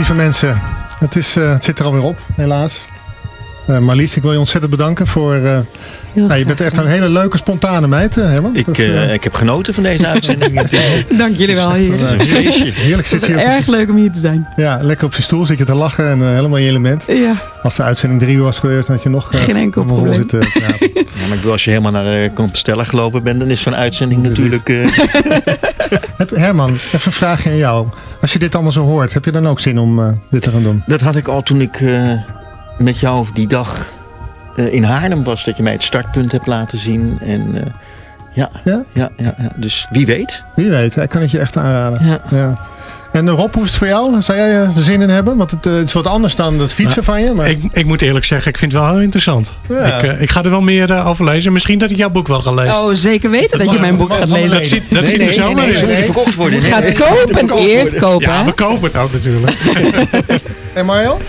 lieve mensen, het, is, eh, het zit er alweer op, helaas. Eh, Marlies, ik wil je ontzettend bedanken voor... eh, nou, je bent echt een hele leuke, spontane meid, hè, Herman? Ik, is, ik heb genoten van deze uitzending. Dank jullie wel. Hier. heerlijk, heerlijk zit Het je is hier op, erg leuk om hier te zijn. ja, lekker op je stoel, zit je te lachen en helemaal in je element. Ja, Als de uitzending drie uur was geweest, dan had je nog... Geen enkel probleem. Ja, maar ik bedoel, als je helemaal naar de Compostela gelopen bent, dan is zo'n uitzending Precies. natuurlijk... eh, Heb- Herman, even een vraagje aan jou. Als je dit allemaal zo hoort, heb je dan ook zin om eh, dit te gaan doen? dat had ik al toen ik eh, met jou die dag eh, in Haarlem was. Dat je mij het startpunt hebt laten zien. En ja, Ja? ja, ja, ja, dus wie weet. Wie weet, ik kan het je echt aanraden. Ja. Ja. En eh, Rob, hoe is het voor jou? Zou jij eh, er zin in hebben? Want het, eh, het is wat anders dan het fietsen van je. Maar... Ik, ik moet eerlijk zeggen, ik vind het wel heel interessant. Ja. Ik, ik ga er wel meer eh, over lezen. Misschien dat ik jouw boek wel ga lezen. Oh, zeker weten dat je mijn boek gaat lezen. dat ziet, dat ziet er zo nee, maar nee, moeten verkocht worden. Je Nee, gaat nee, kopen, eerst kopen. Ja, we kopen het ook natuurlijk. En Mario?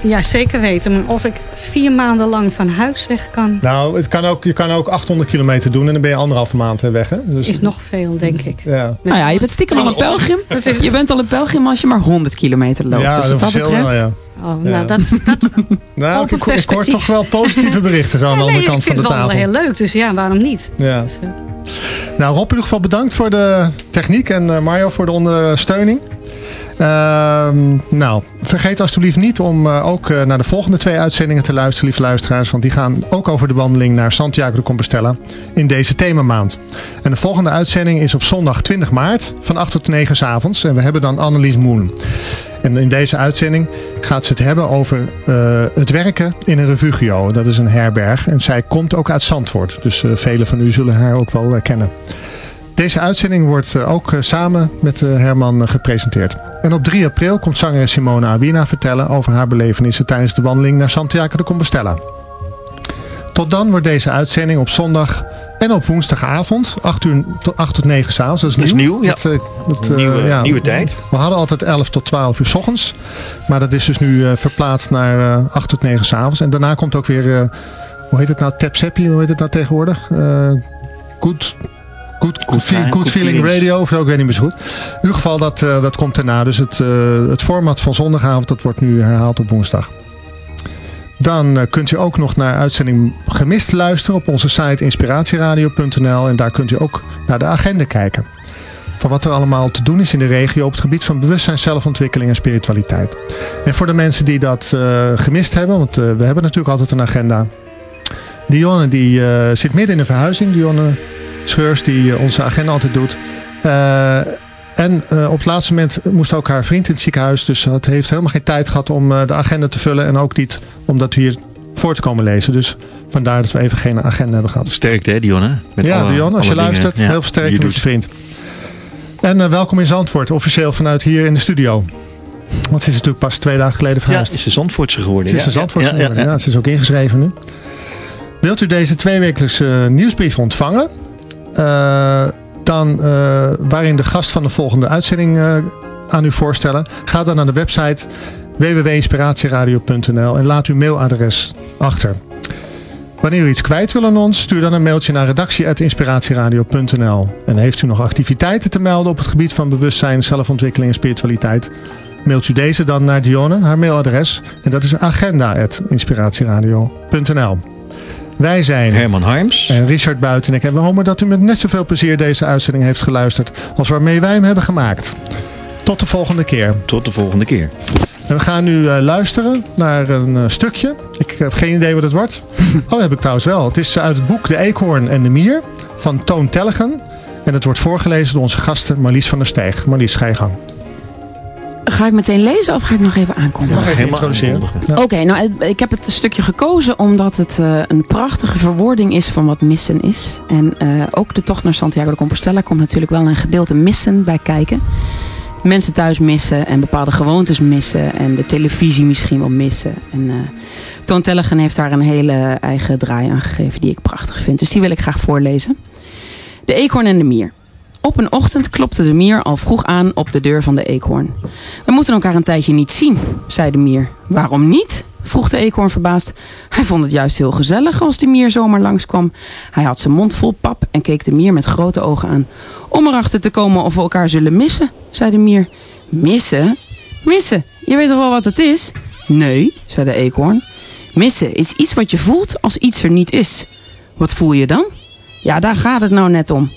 Ja, zeker weten. Of ik vier maanden lang van huis weg kan, Nou, het kan ook, je kan ook 800 kilometer doen en dan ben je anderhalve maand eh, weg. Hè? Dus, is nog veel, denk ik. ja. Met Nou ja, je bent stiekem al een pelgrim. Je bent al een pelgrim als je maar 100 kilometer loopt. ja, dus dat wat dat betreft... ja. Oh, Ja. nou, dat, dat, Nou, Open ik, hoor- ik toch wel positieve berichten zo aan de nee, andere kant ik van vind de het wel tafel. heel leuk, dus ja, waarom niet? Ja. Dus, eh, Nou, Rob in ieder geval bedankt voor de techniek en eh, Mario voor de ondersteuning. Ehm, nou, vergeet alsjeblieft niet om eh, ook eh, naar de volgende twee uitzendingen te luisteren, lieve luisteraars. Want die gaan ook over de wandeling naar Santiago de Compostela in deze themamaand. En de volgende uitzending is op zondag 20 maart van 8 tot 9 s avonds. En we hebben dan Annelies Moen. En in deze uitzending gaat ze het hebben over eh, het werken in een refugio. Dat is een herberg. En zij komt ook uit Zandvoort. Dus eh velen van u zullen haar ook wel kennen. Deze uitzending wordt eh, ook eh, samen met eh, Herman gepresenteerd. En op 3 april komt zangeres Simone Awina vertellen over haar belevenissen tijdens de wandeling naar Santiago de Compostela. Tot dan wordt deze uitzending op zondag en op woensdagavond, 8, uur, tot 8 tot 9 s'avonds. Dat is Dat is nieuw. ja. Nieuwe- ja. nieuwe tijd. We hadden altijd 11 tot 12 uur s ochtends. Maar dat is dus nu verplaatst naar eh 8 tot 9 s'avonds. En daarna komt ook weer, hoe heet het nou, Tapseppi, hoe heet het nou tegenwoordig? Eh good, good, good, ja, good Good Feeling. Radio, of zo, ik weet niet meer zo goed. In ieder geval, dat, eh, dat komt daarna. Dus het, eh, het format van zondagavond, dat wordt nu herhaald op woensdag. Dan eh, kunt u ook nog naar uitzending Gemist luisteren op onze site inspiratieradio.nl. En daar kunt u ook naar de agenda kijken. Van wat er allemaal te doen is in de regio op het gebied van bewustzijn, zelfontwikkeling en spiritualiteit. En voor de mensen die dat gemist hebben, want we hebben natuurlijk altijd een agenda. Dionne die zit midden in een verhuizing. Dionne Die eh, onze agenda altijd doet. Eh, en eh, op het laatste moment moest ook haar vriend in het ziekenhuis. Dus het heeft helemaal geen tijd gehad om de agenda te vullen. En ook niet omdat hier voor te komen lezen. Dus vandaar dat we even geen agenda hebben gehad. Sterkte hè, Dionne? Met ja, alle- Dionne, als je dingen, luistert, ja, heel veel sterkte met je vriend. En welkom in Zandvoort, officieel vanuit hier in de studio. Want ze is natuurlijk pas twee dagen geleden doet. Ja, verhuisd. is ze Zandvoortse geworden. Ze is een Zandvoortse Ja, ja, geworden. ja. Ja, ze is ook ingeschreven nu. Wilt u deze tweewekelijkse nieuwsbrief ontvangen? Eh, dan, eh, waarin de gast van de volgende uitzending eh, aan u voorstellen. Ga dan naar de website www.inspiratieradio.nl en laat uw mailadres achter. Wanneer u iets kwijt wil aan ons, stuur dan een mailtje naar redactie.inspiratieradio.nl. En heeft u nog activiteiten te melden op het gebied van bewustzijn, zelfontwikkeling en spiritualiteit? Mailt u deze dan naar Dionne, haar mailadres. En dat is agenda.inspiratieradio.nl Wij zijn Herman Harms. en Richard Buitenek. En we hopen dat u met net zoveel plezier deze uitzending heeft geluisterd als waarmee wij hem hebben gemaakt. Tot de volgende keer. Tot de volgende keer. En we gaan nu eh, luisteren naar een eh, stukje. Ik heb geen idee wat het wordt. Oh, dat heb ik trouwens wel. Het is uit het boek De Eekhoorn en de Mier van Toon Tellegen. En het wordt voorgelezen door onze gasten Marlies van der Steeg. Marlies, ga je gang. Ga ik meteen lezen of ga ik nog even aankondigen? Mag even Helemaal introduceren. Ja. Oké, nou ik heb het stukje gekozen omdat het eh, een prachtige verwoording is van wat missen is. En eh, ook de tocht naar Santiago de Compostela komt natuurlijk wel een gedeelte missen bij kijken. Mensen thuis missen en bepaalde gewoontes missen en de televisie misschien wel missen. En eh Toon Tellegen heeft daar een hele eigen draai aan gegeven die ik prachtig vind. Dus die wil ik graag voorlezen. De eekhoorn en de mier. Op een ochtend klopte de mier al vroeg aan op de deur van de eekhoorn. We moeten elkaar een tijdje niet zien, zei de mier. Waarom niet? vroeg de eekhoorn verbaasd. Hij vond het juist heel gezellig als de mier zomaar langskwam. Hij had zijn mond vol pap en keek de mier met grote ogen aan. Om erachter te komen of we elkaar zullen missen, zei de mier. Missen? Missen? Je weet toch wel wat het is? Nee, zei de eekhoorn. Missen is iets wat je voelt als iets er niet is. Wat voel je dan? Ja, daar gaat het nou net om.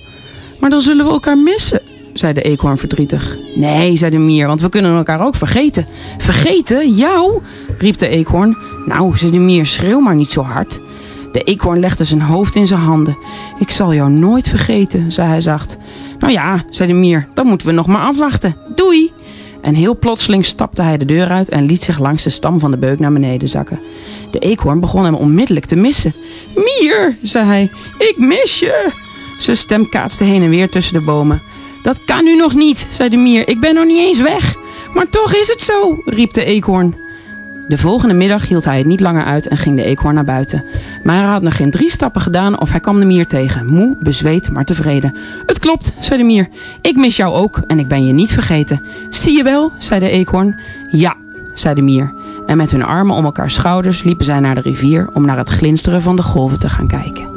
Maar dan zullen we elkaar missen, zei de eekhoorn verdrietig. Nee, zei de mier, want we kunnen elkaar ook vergeten. Vergeten? Jou? riep de eekhoorn. Nou, zei de mier, schreeuw maar niet zo hard. De eekhoorn legde zijn hoofd in zijn handen. Ik zal jou nooit vergeten, zei hij zacht. Nou ja, zei de mier, dan moeten we nog maar afwachten. Doei! En heel plotseling stapte hij de deur uit en liet zich langs de stam van de beuk naar beneden zakken. De eekhoorn begon hem onmiddellijk te missen. Mier, zei hij, ik mis je. Zijn stem kaatste heen en weer tussen de bomen. Dat kan nu nog niet, zei de mier. Ik ben nog niet eens weg. Maar toch is het zo, riep de eekhoorn. De volgende middag hield hij het niet langer uit en ging de eekhoorn naar buiten. Maar hij had nog geen drie stappen gedaan of hij kwam de mier tegen. Moe, bezweet, maar tevreden. Het klopt, zei de mier. Ik mis jou ook en ik ben je niet vergeten. Zie je wel, zei de eekhoorn. Ja, zei de mier. En met hun armen om elkaars schouders liepen zij naar de rivier om naar het glinsteren van de golven te gaan kijken.